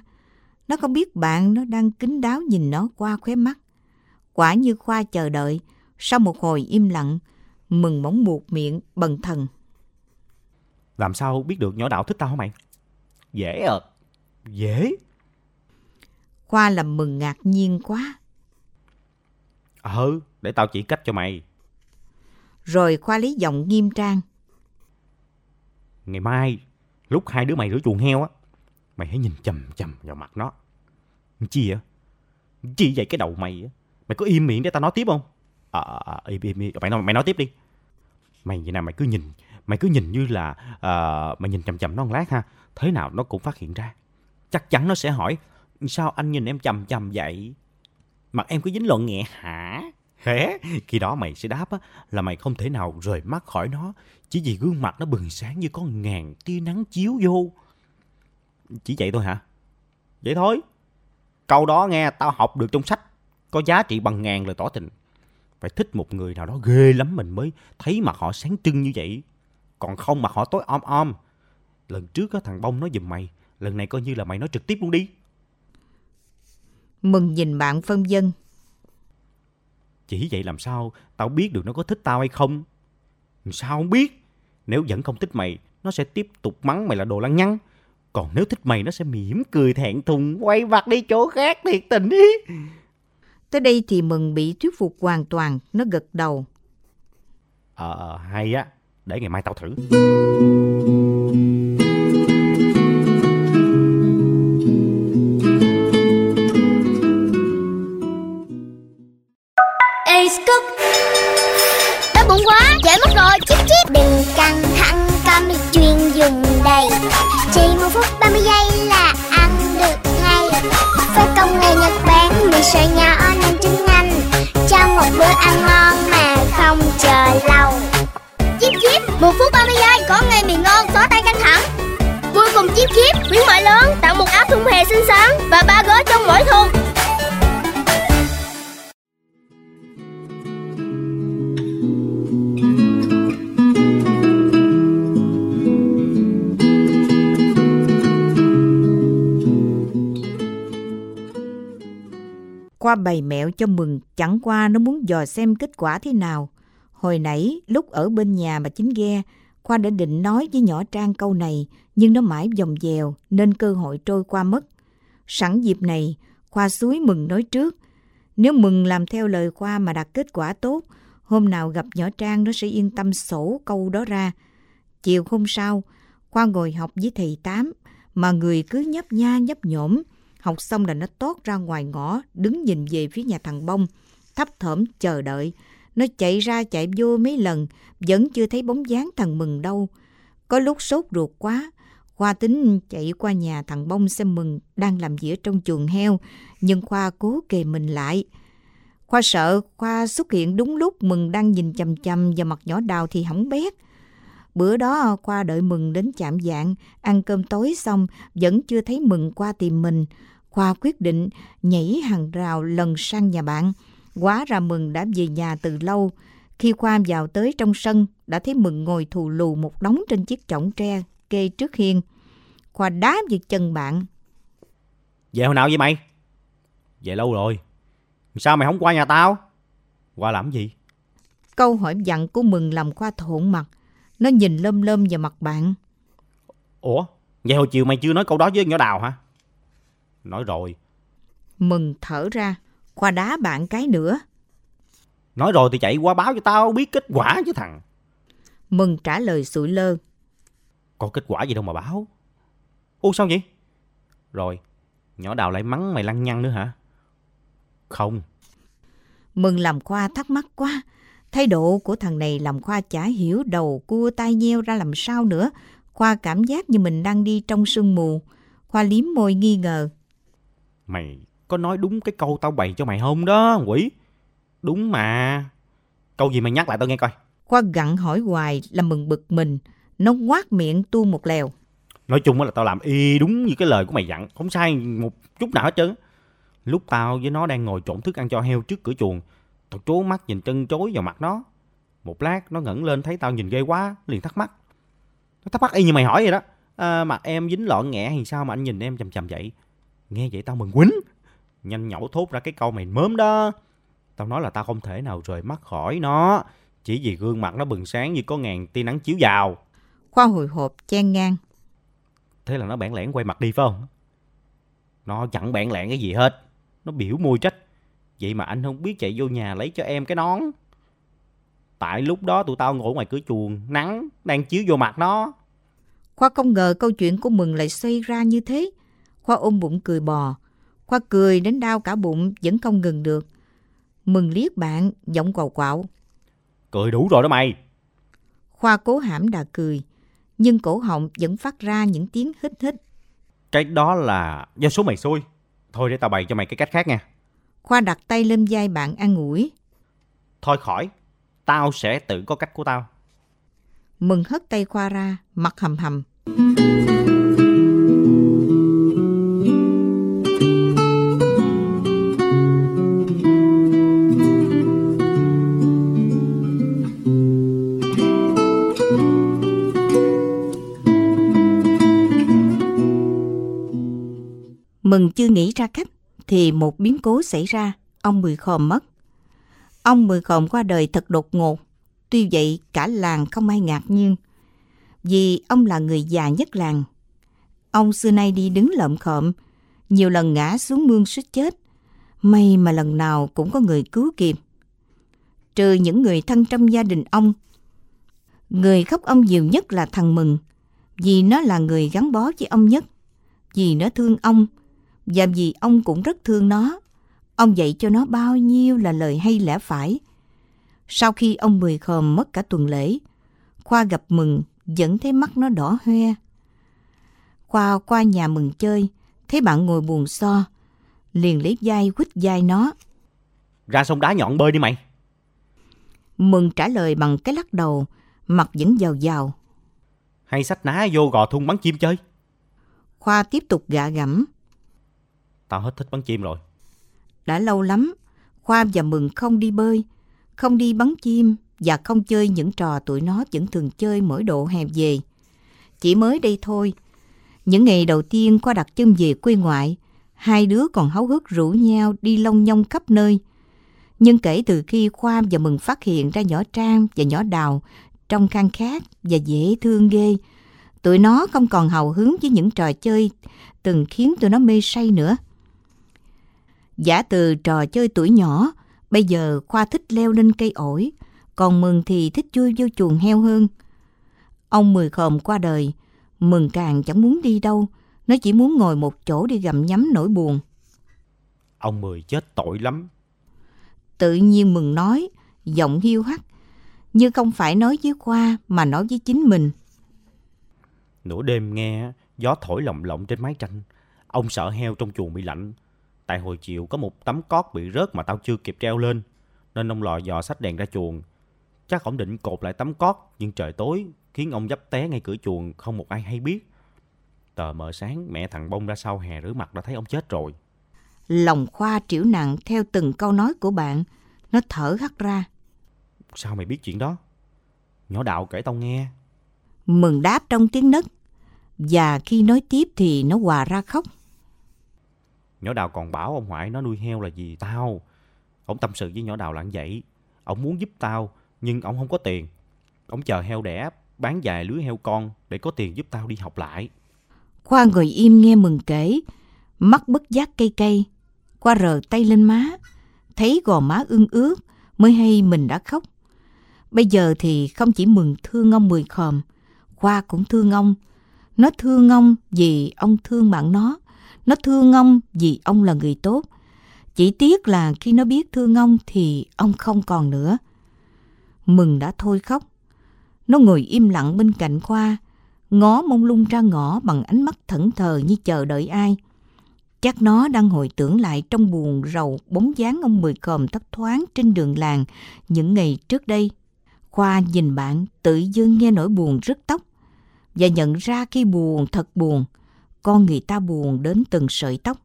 Nó không biết bạn nó đang kính đáo nhìn nó qua khóe mắt. Quả như Khoa chờ đợi. Sau một hồi im lặng, Mừng móng buộc miệng bần thần.
Làm sao biết được nhỏ đạo thích tao hả mày? Dễ à. Dễ.
Khoa làm mừng ngạc nhiên quá.
Ừ, để tao chỉ cách cho mày.
Rồi Khoa lấy giọng nghiêm trang.
Ngày mai, lúc hai đứa mày rửa chuồng heo á, Mày hãy nhìn chầm chầm vào mặt nó. Chi vậy? Chi vậy cái đầu mày á? Mày có im miệng để tao nói tiếp không? À, à, à im, im, im. Mày nói, mày nói tiếp đi. Mày vậy nào mày cứ nhìn, mày cứ nhìn như là uh, mày nhìn chậm chậm nó một lát ha. Thế nào nó cũng phát hiện ra. Chắc chắn nó sẽ hỏi, sao anh nhìn em chậm chậm vậy? Mặt em cứ dính lộn nhẹ hả? Thế, khi đó mày sẽ đáp á, là mày không thể nào rời mắt khỏi nó, chỉ vì gương mặt nó bừng sáng như có ngàn tia nắng chiếu vô. Chỉ vậy thôi hả? Vậy thôi. Câu đó nghe tao học được trong sách, có giá trị bằng ngàn lời tỏ tình. Phải thích một người nào đó ghê lắm mình mới thấy mặt họ sáng trưng như vậy. Còn không mặt họ tối om om. Lần trước á, thằng Bông nói giùm mày, lần này coi như là mày nói trực tiếp luôn đi.
Mừng nhìn bạn phân dân.
Chỉ vậy làm sao tao biết được nó có thích tao hay không? Sao không biết? Nếu vẫn không thích mày, nó sẽ tiếp tục mắng mày là đồ lăng nhăng. Còn nếu thích mày, nó sẽ mỉm cười thẹn thùng quay mặt đi chỗ khác thiệt tình đi.
Tới đây thì Mừng bị thuyết phục hoàn toàn, nó gật đầu.
Ờ, ờ hay á, để ngày mai tao thử.
Ăn ngon mà không chờ lâu.
Chip chip, một phút 30 giây, có ngay mì ngon, xóa tan căng thẳng. Vui cùng chip chip, khuyến mại lớn, tặng một áo thun hè xinh xắn Và ba gói trong mỗi thùng.
Qua bày mẹo cho mừng, chẳng qua nó muốn dò xem kết quả thế nào. Hồi nãy, lúc ở bên nhà mà chính ghe, Khoa đã định nói với nhỏ Trang câu này, nhưng nó mãi vòng dèo nên cơ hội trôi qua mất. Sẵn dịp này, Khoa suối mừng nói trước. Nếu mừng làm theo lời Khoa mà đạt kết quả tốt, hôm nào gặp nhỏ Trang nó sẽ yên tâm sổ câu đó ra. Chiều hôm sau, Khoa ngồi học với thầy Tám, mà người cứ nhấp nha nhấp nhổm, Học xong là nó tót ra ngoài ngõ, đứng nhìn về phía nhà thằng Bông, thấp thỏm chờ đợi. Nó chạy ra chạy vô mấy lần, vẫn chưa thấy bóng dáng thằng Mừng đâu. Có lúc sốt ruột quá, Khoa tính chạy qua nhà thằng Bông xem Mừng đang làm gì ở trong chuồng heo, nhưng Khoa cố kề mình lại. Khoa sợ Khoa xuất hiện đúng lúc Mừng đang nhìn chầm chầm vào mặt nhỏ đào thì hỏng bét. Bữa đó Khoa đợi Mừng đến chạm dạng, ăn cơm tối xong vẫn chưa thấy Mừng qua tìm mình. Khoa quyết định nhảy hàng rào lần sang nhà bạn. Quá ra Mừng đã về nhà từ lâu. Khi Khoa vào tới trong sân, đã thấy Mừng ngồi thù lù một đống trên chiếc chõng tre kê trước hiên. Khoa đá vào chân bạn.
Về hồi nào vậy mày? Về lâu rồi. Sao mày không qua nhà tao? Qua làm gì?
Câu hỏi dặn của Mừng làm Khoa thộn mặt. Nó nhìn lâm lâm vào mặt bạn.
Ủa? Vậy hồi chiều mày chưa nói câu đó với nhỏ đào hả? Nói rồi.
Mừng thở ra. Khoa đá bạn cái nữa.
Nói rồi thì chạy qua báo cho tao biết kết quả chứ thằng.
Mừng trả lời sụi lơ.
Có kết quả gì đâu mà báo. Ô sao vậy? Rồi, nhỏ đào lại mắng mày lăng nhăng nữa hả? Không.
Mừng làm Khoa thắc mắc quá. Thái độ của thằng này làm Khoa chả hiểu đầu cua tai nheo ra làm sao nữa. Khoa cảm giác như mình đang đi trong sương mù. Khoa liếm môi nghi ngờ.
Mày có nói đúng cái câu tao bày cho mày không đó, quỷ? Đúng mà. Câu gì mày nhắc lại tao nghe coi.
Khoa gặn hỏi hoài là mừng bực mình. Nó quát miệng tu một lèo.
Nói chung là tao làm y đúng như cái lời của mày dặn. Không sai một chút nào hết trơn. Lúc tao với nó đang ngồi trộn thức ăn cho heo trước cửa chuồng. Tao trố mắt nhìn chân chối vào mặt nó. Một lát nó ngẩng lên thấy tao nhìn ghê quá. Liền thắc mắc. Nó thắc mắc y như mày hỏi vậy đó. À, mặt em dính lọn nghẹ thì sao mà anh nhìn em chầm chầm vậy? Nghe vậy tao mừng quýnh. Nhanh nhẩu thốt ra cái câu mày mớm đó. Tao nói là tao không thể nào rời mắt khỏi nó. Chỉ vì gương mặt nó bừng sáng như có ngàn tia nắng chiếu vào.
Khoa hồi hộp chen ngang.
Thế là nó bản lẻn quay mặt đi phải không? Nó chẳng bản lẻn cái gì hết. Nó biểu môi trách. Vậy mà anh không biết chạy vô nhà lấy cho em cái nón. Tại lúc đó tụi tao ngồi ngoài cửa chuồng, nắng đang chiếu vô mặt nó.
Khoa không ngờ câu chuyện của Mừng lại xoay ra như thế. Khoa ôm bụng cười bò. Khoa cười đến đau cả bụng vẫn không ngừng được. Mừng liếc bạn, giọng quào quạo.
Cười đủ rồi đó mày.
Khoa cố hãm đà cười, nhưng cổ họng vẫn phát ra những tiếng hít hít.
Cái đó là do số mày xui. Thôi để tao bày cho mày cái cách khác nha.
Khoa đặt tay lên vai bạn an ủi.
Thôi khỏi, tao sẽ tự có cách của tao.
Mừng hất tay Khoa ra, mặt hầm hầm. Mừng chưa nghĩ ra cách, thì một biến cố xảy ra, ông Mười Khòm mất. Ông Mười Khòm qua đời thật đột ngột, tuy vậy cả làng không ai ngạc nhiên, vì ông là người già nhất làng. Ông xưa nay đi đứng lợm khộm, nhiều lần ngã xuống mương suýt chết, may mà lần nào cũng có người cứu kịp. Trừ những người thân trong gia đình ông, người khóc ông nhiều nhất là thằng Mừng, vì nó là người gắn bó với ông nhất, vì nó thương ông, và vì ông cũng rất thương nó. Ông dạy cho nó bao nhiêu là lời hay lẽ phải. Sau khi ông Mười Khòm mất cả tuần lễ, Khoa gặp Mừng vẫn thấy mắt nó đỏ hoe. Khoa qua nhà Mừng chơi, thấy bạn ngồi buồn so, liền lấy vai quýt vai nó.
Ra sông đá nhọn bơi đi mày.
Mừng trả lời bằng cái lắc đầu, mặt vẫn giàu giàu.
Hay sách ná vô gò thun bắn chim chơi.
Khoa tiếp tục gạ gẫm.
Tao hết thích bắn chim rồi.
Đã lâu lắm, Khoa và Mừng không đi bơi, không đi bắn chim và không chơi những trò tụi nó vẫn thường chơi mỗi độ hè về. Chỉ mới đây thôi, những ngày đầu tiên Khoa đặt chân về quê ngoại, hai đứa còn háo hức rủ nhau đi lông nhông khắp nơi. Nhưng kể từ khi Khoa và Mừng phát hiện ra nhỏ Trang và nhỏ Đào trong khang khát và dễ thương ghê, tụi nó không còn hào hứng với những trò chơi từng khiến tụi nó mê say nữa. Giả từ trò chơi tuổi nhỏ, bây giờ Khoa thích leo lên cây ổi, còn Mừng thì thích chui vô chuồng heo hơn. Ông Mười Khòm qua đời, Mừng càng chẳng muốn đi đâu, nó chỉ muốn ngồi một chỗ đi gặm nhắm nỗi buồn.
Ông Mười chết tội lắm.
Tự nhiên Mừng nói, giọng hiu hắt, như không phải nói với Khoa mà nói với chính mình.
Nửa đêm nghe gió thổi lồng lộng trên mái tranh. Ông sợ heo trong chuồng bị lạnh. Tại hồi chiều có một tấm cót bị rớt mà tao chưa kịp treo lên. Nên ông lò dò sách đèn ra chuồng. Chắc ông định cột lại tấm cót nhưng trời tối khiến ông dấp té ngay cửa chuồng không một ai hay biết. Tờ mờ sáng mẹ thằng bông ra sau hè rửa mặt đã thấy ông chết rồi.
Lòng Khoa triểu nặng theo từng câu nói của bạn, nó thở hắt ra.
Sao mày biết chuyện đó? Nhỏ đạo kể tao nghe.
Mừng đáp trong tiếng nấc. Và khi nói tiếp thì nó hòa ra khóc.
Nhỏ đào còn bảo ông ngoại nó nuôi heo là gì tao. Ông tâm sự với nhỏ đào là vậy. Ông muốn giúp tao nhưng ông không có tiền. Ông chờ heo đẻ bán vài lứa heo con để có tiền giúp tao đi học lại.
Khoa ngồi im nghe Mừng kể, mắt bất giác cây cây. Khoa rờ tay lên má, thấy gò má ương ướt mới hay mình đã khóc. Bây giờ thì không chỉ Mừng thương ông Mười Khòm, Khoa cũng thương ông. Nó thương ông vì ông thương bạn nó. Nó thương ông vì ông là người tốt. Chỉ tiếc là khi nó biết thương ông thì ông không còn nữa. Mừng đã thôi khóc. Nó ngồi im lặng bên cạnh Khoa, ngó mông lung ra ngõ bằng ánh mắt thẫn thờ như chờ đợi ai. Chắc nó đang hồi tưởng lại trong buồn rầu bóng dáng ông Mười Còm thấp thoáng trên đường làng những ngày trước đây. Khoa nhìn bạn tự dưng nghe nỗi buồn rứt tóc và nhận ra khi buồn thật buồn, con người ta buồn đến từng sợi tóc.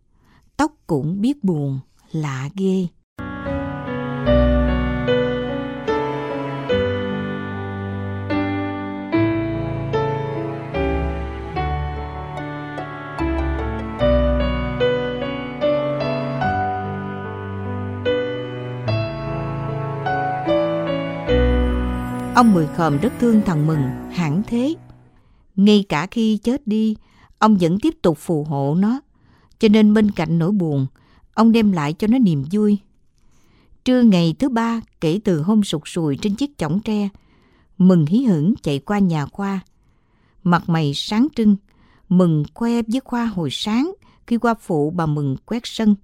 Tóc cũng biết buồn, lạ ghê. Ông Mười Khòm rất thương thằng Mừng, hẳn thế. Ngay cả khi chết đi, ông vẫn tiếp tục phù hộ nó. Cho nên bên cạnh nỗi buồn, ông đem lại cho nó niềm vui. Trưa ngày thứ ba kể từ hôm sụt sùi trên chiếc chõng tre, Mừng hí hửng chạy qua nhà Khoa. Mặt mày sáng trưng, Mừng khoe với Khoa hồi sáng khi qua phụ bà Mừng quét sân.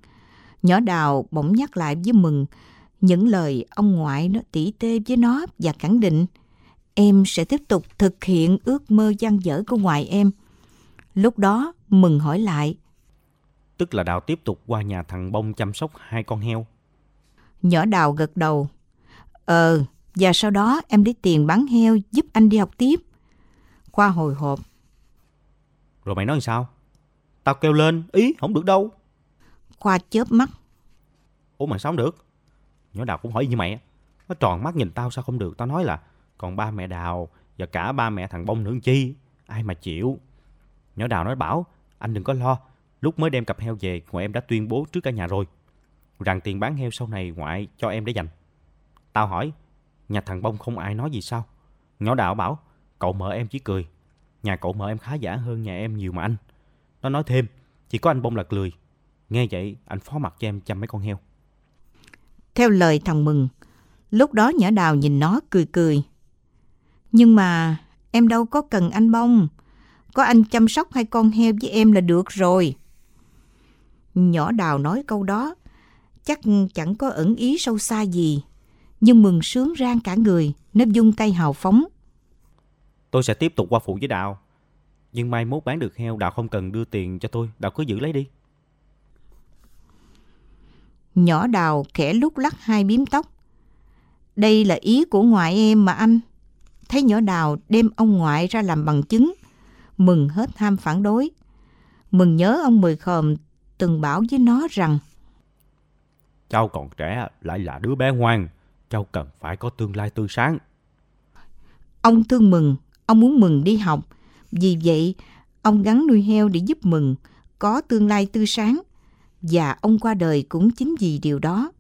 Nhỏ đào bỗng nhắc lại với Mừng những lời ông ngoại nó tỉ tê với nó và khẳng định em sẽ tiếp tục thực hiện ước mơ gian dở của ngoại em. Lúc đó Mừng hỏi lại.
Tức là Đào tiếp tục qua nhà thằng Bông chăm sóc hai con heo.
Nhỏ đào gật đầu. Ờ, và sau đó em lấy tiền bán heo giúp anh đi học tiếp. Khoa hồi hộp.
Rồi mày nói sao? Tao kêu lên, ý, không được đâu.
Khoa chớp mắt.
Ủa mà sao không được? Nhỏ Đào cũng hỏi như mày. Nó tròn mắt nhìn tao sao không được? Tao nói là còn ba mẹ Đào và cả ba mẹ thằng Bông nữa chi. Ai mà chịu. Nhỏ Đào nói bảo, anh đừng có lo. Lúc mới đem cặp heo về, ngoại em đã tuyên bố trước cả nhà rồi. Rằng tiền bán heo sau này ngoại cho em để dành. Tao hỏi, nhà thằng Bông không ai nói gì sao? Nhỏ Đào bảo, cậu mợ em chỉ cười. Nhà cậu mợ em khá giả hơn nhà em nhiều mà anh. Nó nói thêm, chỉ có anh Bông là lười. Nghe vậy, anh phó mặt cho em chăm mấy con heo.
Theo lời thằng Mừng, lúc đó nhỏ đào nhìn nó cười cười. Nhưng mà em đâu có cần anh Bông. Có anh chăm sóc hai con heo với em là được rồi. Nhỏ đào nói câu đó, chắc chẳng có ẩn ý sâu xa gì. Nhưng mừng sướng rang cả người, nó dung tay hào phóng.
Tôi sẽ tiếp tục qua phụ với Đào. Nhưng mai mốt bán được heo, Đào không cần đưa tiền cho tôi. Đào cứ giữ lấy đi.
Nhỏ đào khẽ lúc lắc hai biếm tóc. Đây là ý của ngoại em mà anh. Thấy nhỏ đào đem ông ngoại ra làm bằng chứng. Mừng hết ham phản đối. Mừng nhớ ông Mười Khòm từng bảo với nó rằng
Cháu còn trẻ lại là đứa bé ngoan. Cháu cần phải có tương lai tươi sáng.
Ông thương Mừng, ông muốn Mừng đi học. Vì vậy, ông gắn nuôi heo để giúp Mừng có tương lai tươi sáng. Và ông qua đời cũng chính vì điều đó.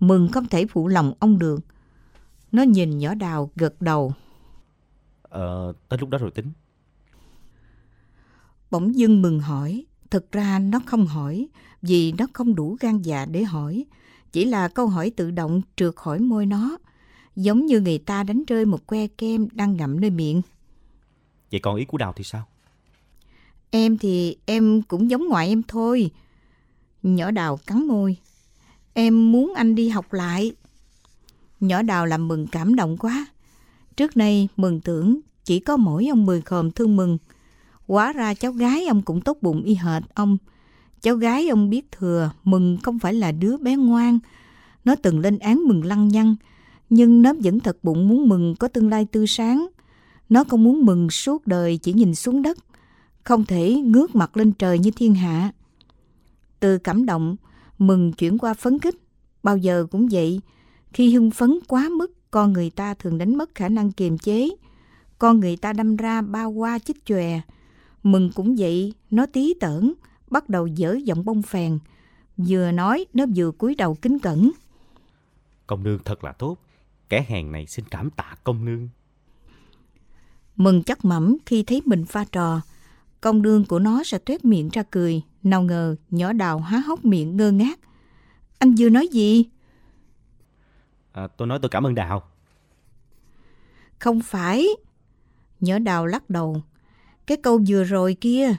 Mừng không thể phụ lòng ông được. Nó nhìn nhỏ đào gật đầu.
Ờ, tới lúc đó rồi tính.
Bỗng dưng Mừng hỏi. Thực ra nó không hỏi vì nó không đủ gan dạ để hỏi. Chỉ là câu hỏi tự động trượt khỏi môi nó. Giống như người ta đánh rơi một que kem đang ngậm nơi miệng.
Vậy còn ý của Đào thì sao?
Em thì em cũng giống ngoại em thôi. Nhỏ đào cắn môi. Em muốn anh đi học lại. Nhỏ đào làm mừng cảm động quá. Trước nay mừng tưởng chỉ có mỗi ông Mười Khòm thương mừng quá ra cháu gái ông cũng tốt bụng y hệt ông. Cháu gái ông biết thừa mừng không phải là đứa bé ngoan. Nó từng lên án mừng lăng nhăng. Nhưng nó vẫn thật bụng muốn mừng có tương lai tươi sáng. Nó không muốn mừng suốt đời chỉ nhìn xuống đất. Không thể ngước mặt lên trời như thiên hạ. Từ cảm động, mừng chuyển qua phấn khích. Bao giờ cũng vậy, khi hưng phấn quá mức, con người ta thường đánh mất khả năng kiềm chế. Con người ta đâm ra bao qua chích chòe. Mừng cũng vậy, nó tí tởn, bắt đầu dở giọng bông phèn. Vừa nói, nó vừa cúi đầu kính cẩn.
Công nương thật là tốt. Kẻ hèn này xin cảm tạ công nương.
Mừng chắc mẩm khi thấy mình pha trò. Công nương của nó sẽ tuét miệng ra cười. Nào ngờ nhỏ đào há hốc miệng ngơ ngác. Anh vừa nói gì?
À, tôi nói tôi cảm ơn Đào.
Không phải. Nhỏ đào lắc đầu. Cái câu vừa rồi kia,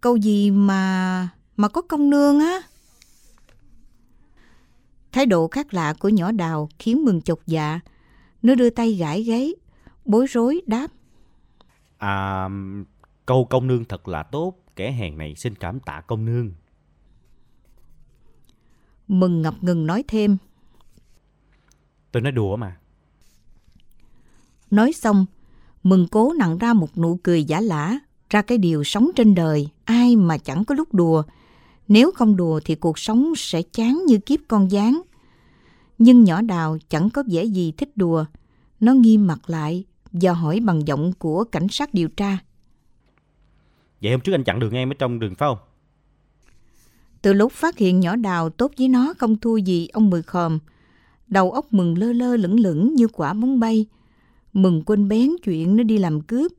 câu gì mà mà có công nương á? Thái độ khác lạ của nhỏ đào khiến mừng chột dạ. Nó đưa tay gãi gáy, bối rối đáp.
À, câu công nương thật là tốt. Kẻ hèn này xin cảm tạ công nương.
Mừng ngập ngừng nói thêm.
Tôi nói đùa mà.
Nói xong, Mừng cố nặng ra một nụ cười giả lả, ra cái điều sống trên đời, ai mà chẳng có lúc đùa. Nếu không đùa thì cuộc sống sẽ chán như kiếp con gián. Nhưng nhỏ đào chẳng có vẻ gì thích đùa. Nó nghiêm mặt lại và hỏi bằng giọng của cảnh sát điều tra.
Vậy hôm trước anh chặn đường em ở trong rừng phải không?
Từ lúc phát hiện nhỏ đào tốt với nó không thua gì ông Mười Khòm, đầu óc mừng lơ lơ lửng lửng như quả bóng bay. Mừng quên bén chuyện nó đi làm cướp,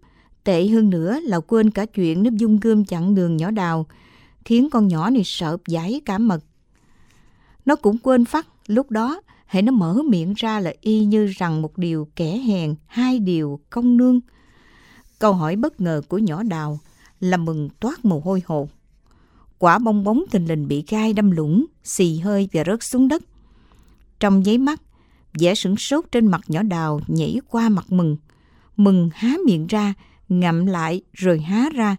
tệ hơn nữa là quên cả chuyện nếp dung gươm chặn đường nhỏ đào, khiến con nhỏ này sợ giải cả mật. Nó cũng quên phát lúc đó, hãy nó mở miệng ra là y như rằng một điều kẻ hèn, hai điều công nương. Câu hỏi bất ngờ của nhỏ đào là mừng toát mồ hôi hột. quả bong bóng thình lình bị gai đâm lũng, xì hơi và rớt xuống đất. Trong giấy mắt, vẻ sửng sốt trên mặt nhỏ đào nhảy qua mặt mừng. Mừng há miệng ra, ngậm lại rồi há ra,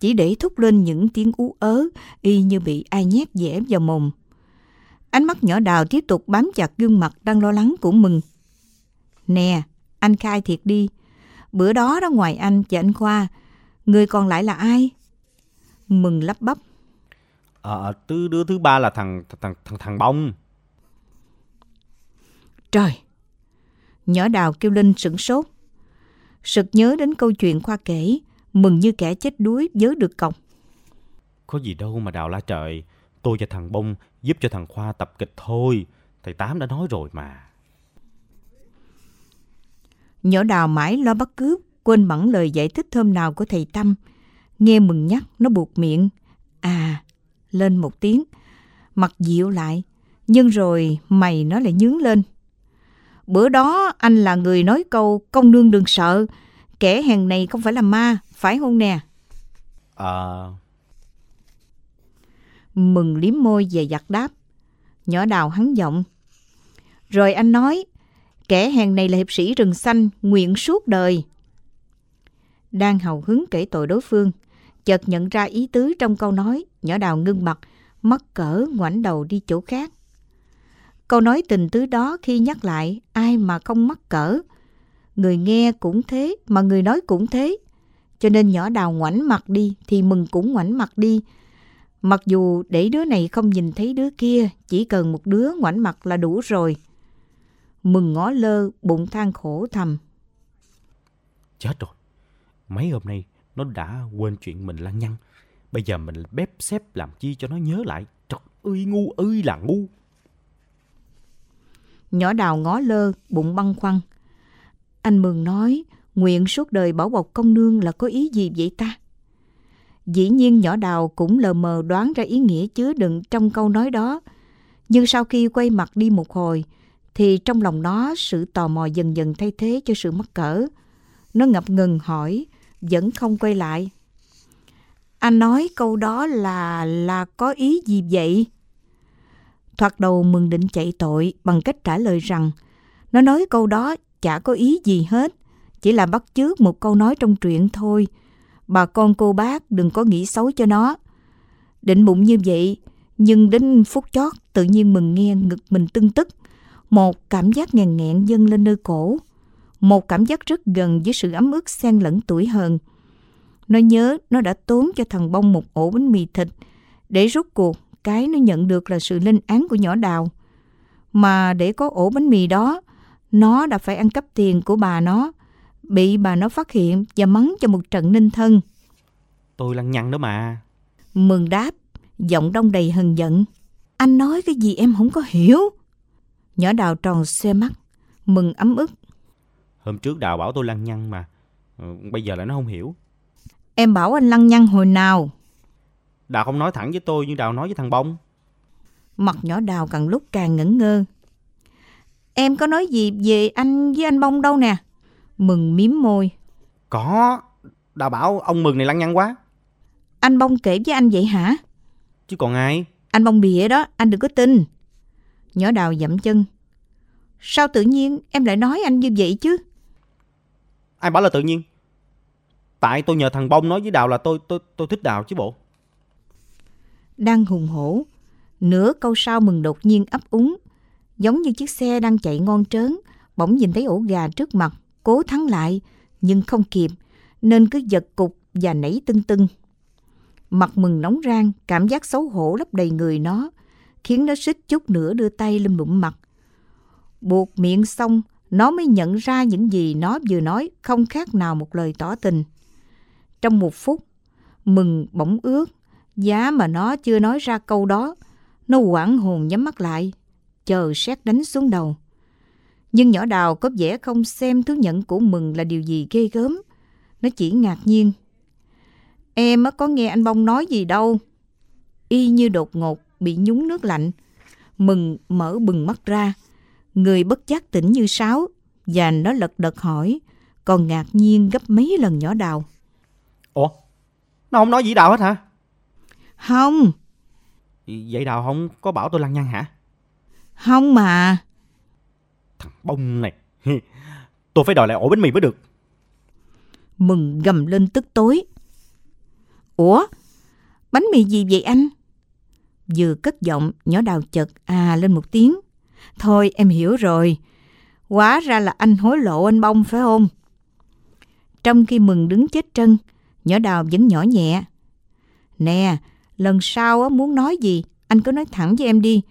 chỉ để thúc lên những tiếng ú ớ y như bị ai nhét dẻ vào mồm. Ánh mắt nhỏ đào tiếp tục bám chặt gương mặt đang lo lắng của mừng. Nè, anh khai thiệt đi. Bữa đó đó ngoài anh và anh Khoa, người còn lại là ai? Mừng lắp bắp.
Ờ, thứ đứa thứ ba là thằng thằng thằng thằng bông.
Trời! Nhỏ đào kêu lên sửng sốt. Sực nhớ đến câu chuyện Khoa kể, mừng như kẻ chết đuối vớ được cọc.
Có gì đâu mà đào la trời. Tôi và thằng bông giúp cho thằng Khoa tập kịch thôi. Thầy Tám đã nói rồi mà.
Nhỏ đào mãi lo bắt cướp, quên bẵng lời giải thích thơm nào của thầy Tâm. Nghe mừng nhắc, nó buộc miệng. À, lên một tiếng. Mặt dịu lại, nhưng rồi mày nó lại nhướng lên. Bữa đó anh là người nói câu công nương đừng sợ, kẻ hèn này không phải là ma, phải không nè?
Ờ,
Mừng liếm môi về giặt đáp. Nhỏ đào hắn giọng. Rồi anh nói, kẻ hèn này là hiệp sĩ rừng xanh, nguyện suốt đời. Đang hào hứng kể tội đối phương, chợt nhận ra ý tứ trong câu nói, nhỏ đào ngưng mặt, mắc cỡ ngoảnh đầu đi chỗ khác. Câu nói tình tứ đó khi nhắc lại, ai mà không mắc cỡ. Người nghe cũng thế, mà người nói cũng thế. Cho nên nhỏ đào ngoảnh mặt đi, thì mừng cũng ngoảnh mặt đi. Mặc dù để đứa này không nhìn thấy đứa kia, chỉ cần một đứa ngoảnh mặt là đủ rồi. Mừng ngó lơ, bụng than khổ thầm.
chết rồi. Mấy hôm nay nó đã quên chuyện mình lăng nhăng. Bây giờ mình bếp xếp làm chi cho nó nhớ lại. Trời ơi ngu ơi là ngu.
Nhỏ đào ngó lơ, bụng băng khoăn. Anh Mừng nói, nguyện suốt đời bảo bọc công nương là có ý gì vậy ta? Dĩ nhiên nhỏ đào cũng lờ mờ đoán ra ý nghĩa chứa đựng trong câu nói đó. Nhưng sau khi quay mặt đi một hồi, thì trong lòng nó sự tò mò dần dần thay thế cho sự mắc cỡ. Nó ngập ngừng hỏi, vẫn không quay lại. Anh nói câu đó là là có ý gì vậy? Thoạt đầu mừng định chạy tội bằng cách trả lời rằng nó nói câu đó chả có ý gì hết, chỉ là bắt chước một câu nói trong truyện thôi. Bà con cô bác đừng có nghĩ xấu cho nó. Định bụng như vậy, nhưng đến phút chót tự nhiên mừng nghe ngực mình tưng tức. Một cảm giác ngàn nghẹn dâng lên nơi cổ. Một cảm giác rất gần với sự ấm ức xen lẫn tuổi hờn. Nó nhớ nó đã tốn cho thằng bông một ổ bánh mì thịt để rút cuộc cái nó nhận được là sự lên án của nhỏ đào. Mà để có ổ bánh mì đó, nó đã phải ăn cắp tiền của bà nó, bị bà nó phát hiện và mắng cho một trận ninh thân.
Tôi lăng nhăng đó mà.
Mừng đáp, giọng đông đầy hờn giận. Anh nói cái gì em không có hiểu. Nhỏ đào tròn xe mắt, mừng ấm ức.
Hôm trước Đào bảo tôi lăng nhăng mà. Ừ, Bây giờ lại nó không hiểu.
Em bảo anh lăng nhăng hồi nào?
Đào không nói thẳng với tôi như Đào nói với thằng Bông.
Mặt nhỏ đào càng lúc càng ngẩn ngơ. Em có nói gì về anh với anh Bông đâu nè. Mừng miếm môi.
Có. Đào bảo ông Mừng này lăng nhăng quá.
Anh Bông kể với anh vậy hả?
Chứ còn ai?
Anh Bông bịa đó, anh đừng có tin. Nhỏ đào dậm chân. Sao tự nhiên em lại nói anh như vậy chứ?
Ai bảo là tự nhiên? Tại tôi nhờ thằng Bông nói với Đào là tôi tôi tôi thích Đào chứ bộ.
Đang hùng hổ. Nửa câu sau mừng đột nhiên ấp úng. Giống như chiếc xe đang chạy ngon trớn. Bỗng nhìn thấy ổ gà trước mặt. Cố thắng lại. Nhưng không kịp. Nên cứ giật cục và nảy tưng tưng. Mặt mừng nóng rang. Cảm giác xấu hổ lấp đầy người nó. Khiến nó xích chút nữa đưa tay lên bụng mặt. Buộc miệng xong. Nó mới nhận ra những gì nó vừa nói không khác nào một lời tỏ tình. Trong một phút, mừng bỗng ướt, giá mà nó chưa nói ra câu đó, nó quảng hồn nhắm mắt lại, chờ xét đánh xuống đầu. Nhưng nhỏ đào có vẻ không xem thứ nhận của mừng là điều gì ghê gớm. Nó chỉ ngạc nhiên. Em có nghe anh Bông nói gì đâu. Y như đột ngột bị nhúng nước lạnh. Mừng mở bừng mắt ra. Người bất giác tỉnh như sáo. Và nó lật đật hỏi. Còn ngạc nhiên gấp mấy lần nhỏ đào.
Ủa? Nó không nói gì Đào hết hả?
Không,
Vậy Đào không có bảo tôi lăng nhăng hả?
Không mà.
Thằng bông này. Tôi phải đòi lại ổ bánh mì mới được.
Mừng gầm lên tức tối. Ủa? Bánh mì gì vậy anh? Vừa cất giọng, nhỏ đào chật à lên một tiếng. Thôi em hiểu rồi. Quá ra là anh hối lộ anh bông phải không? Trong khi mừng đứng chết chân, nhỏ đào vẫn nhỏ nhẹ. Nè, lần sau muốn nói gì, anh cứ nói thẳng với em đi.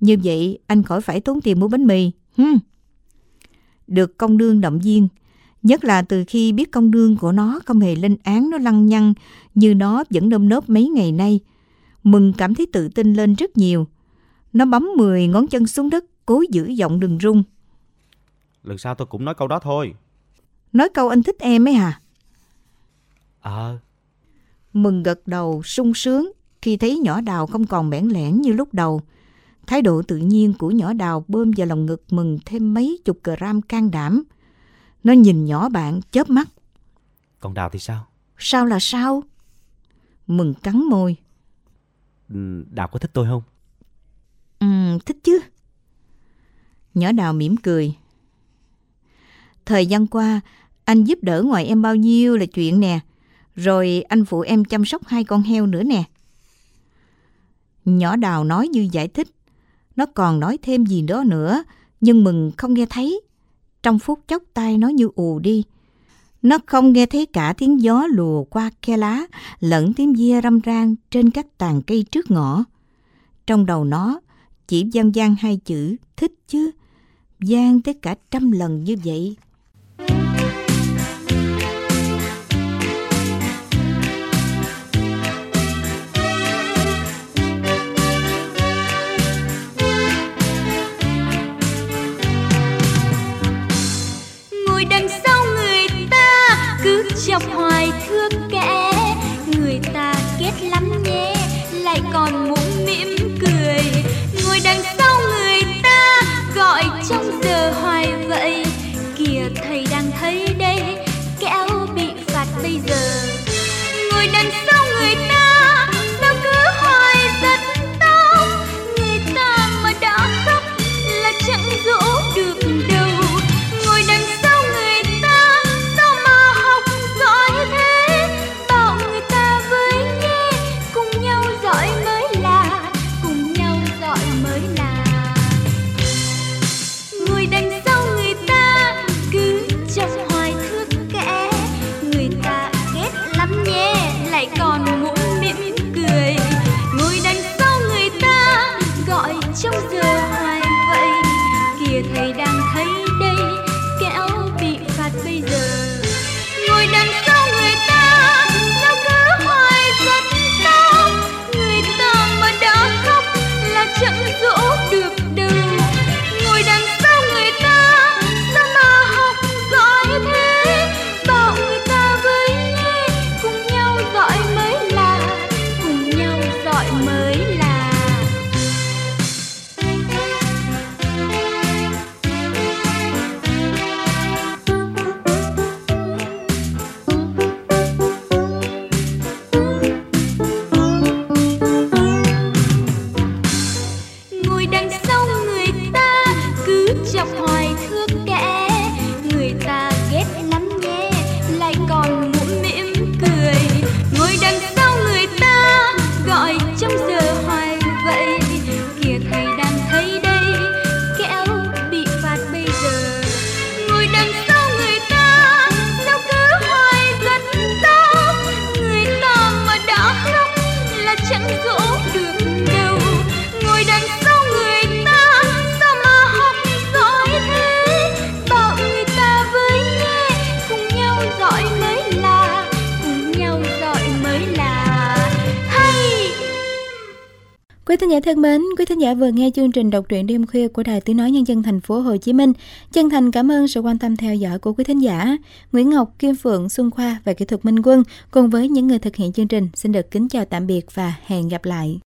Như vậy anh khỏi phải tốn tiền mua bánh mì. Hừm. Được công đương động viên, nhất là từ khi biết công đương của nó không hề lên án nó lăng nhăng như nó vẫn nôm nớp mấy ngày nay. Mừng cảm thấy tự tin lên rất nhiều. Nó bấm 10 ngón chân xuống đất, cố giữ giọng đừng rung.
Lần sau tôi cũng nói câu đó thôi.
Nói câu anh thích em ấy hả?
Ờ.
Mừng gật đầu, sung sướng khi thấy nhỏ đào không còn bẽn lẽn như lúc đầu. Thái độ tự nhiên của nhỏ đào bơm vào lòng ngực mừng thêm mấy chục gram can đảm. Nó nhìn nhỏ bạn chớp mắt.
Còn đào thì sao?
Sao là sao? Mừng cắn môi.
Ừ, đào có thích tôi không?
Ừ, thích chứ. Nhỏ đào mỉm cười. Thời gian qua, anh giúp đỡ ngoài em bao nhiêu là chuyện nè. Rồi anh phụ em chăm sóc hai con heo nữa nè. Nhỏ đào nói như giải thích. Nó còn nói thêm gì đó nữa, nhưng mừng không nghe thấy. Trong phút chốc tay nó như ù đi. Nó không nghe thấy cả tiếng gió lùa qua khe lá, lẫn tiếng dê râm ran trên các tàn cây trước ngõ. Trong đầu nó chỉ gian gian hai chữ thích chứ, gian tới cả trăm lần như vậy.
Chọc hoài thương kẽ, người ta kết lắm nhé, lại còn muốn mỉm cười. Ngồi đằng sau người ta, gọi trong giờ hoài vậy.
Thính giả thân mến, quý thính giả vừa nghe chương trình đọc truyện đêm khuya của Đài Tiếng nói Nhân dân thành phố Hồ Chí Minh. Chân thành cảm ơn sự quan tâm theo dõi của quý thính giả. Nguyễn Ngọc, Kim Phượng, Xuân Khoa và kỹ thuật Minh Quân cùng với những người thực hiện chương trình xin được kính chào tạm biệt và hẹn gặp lại.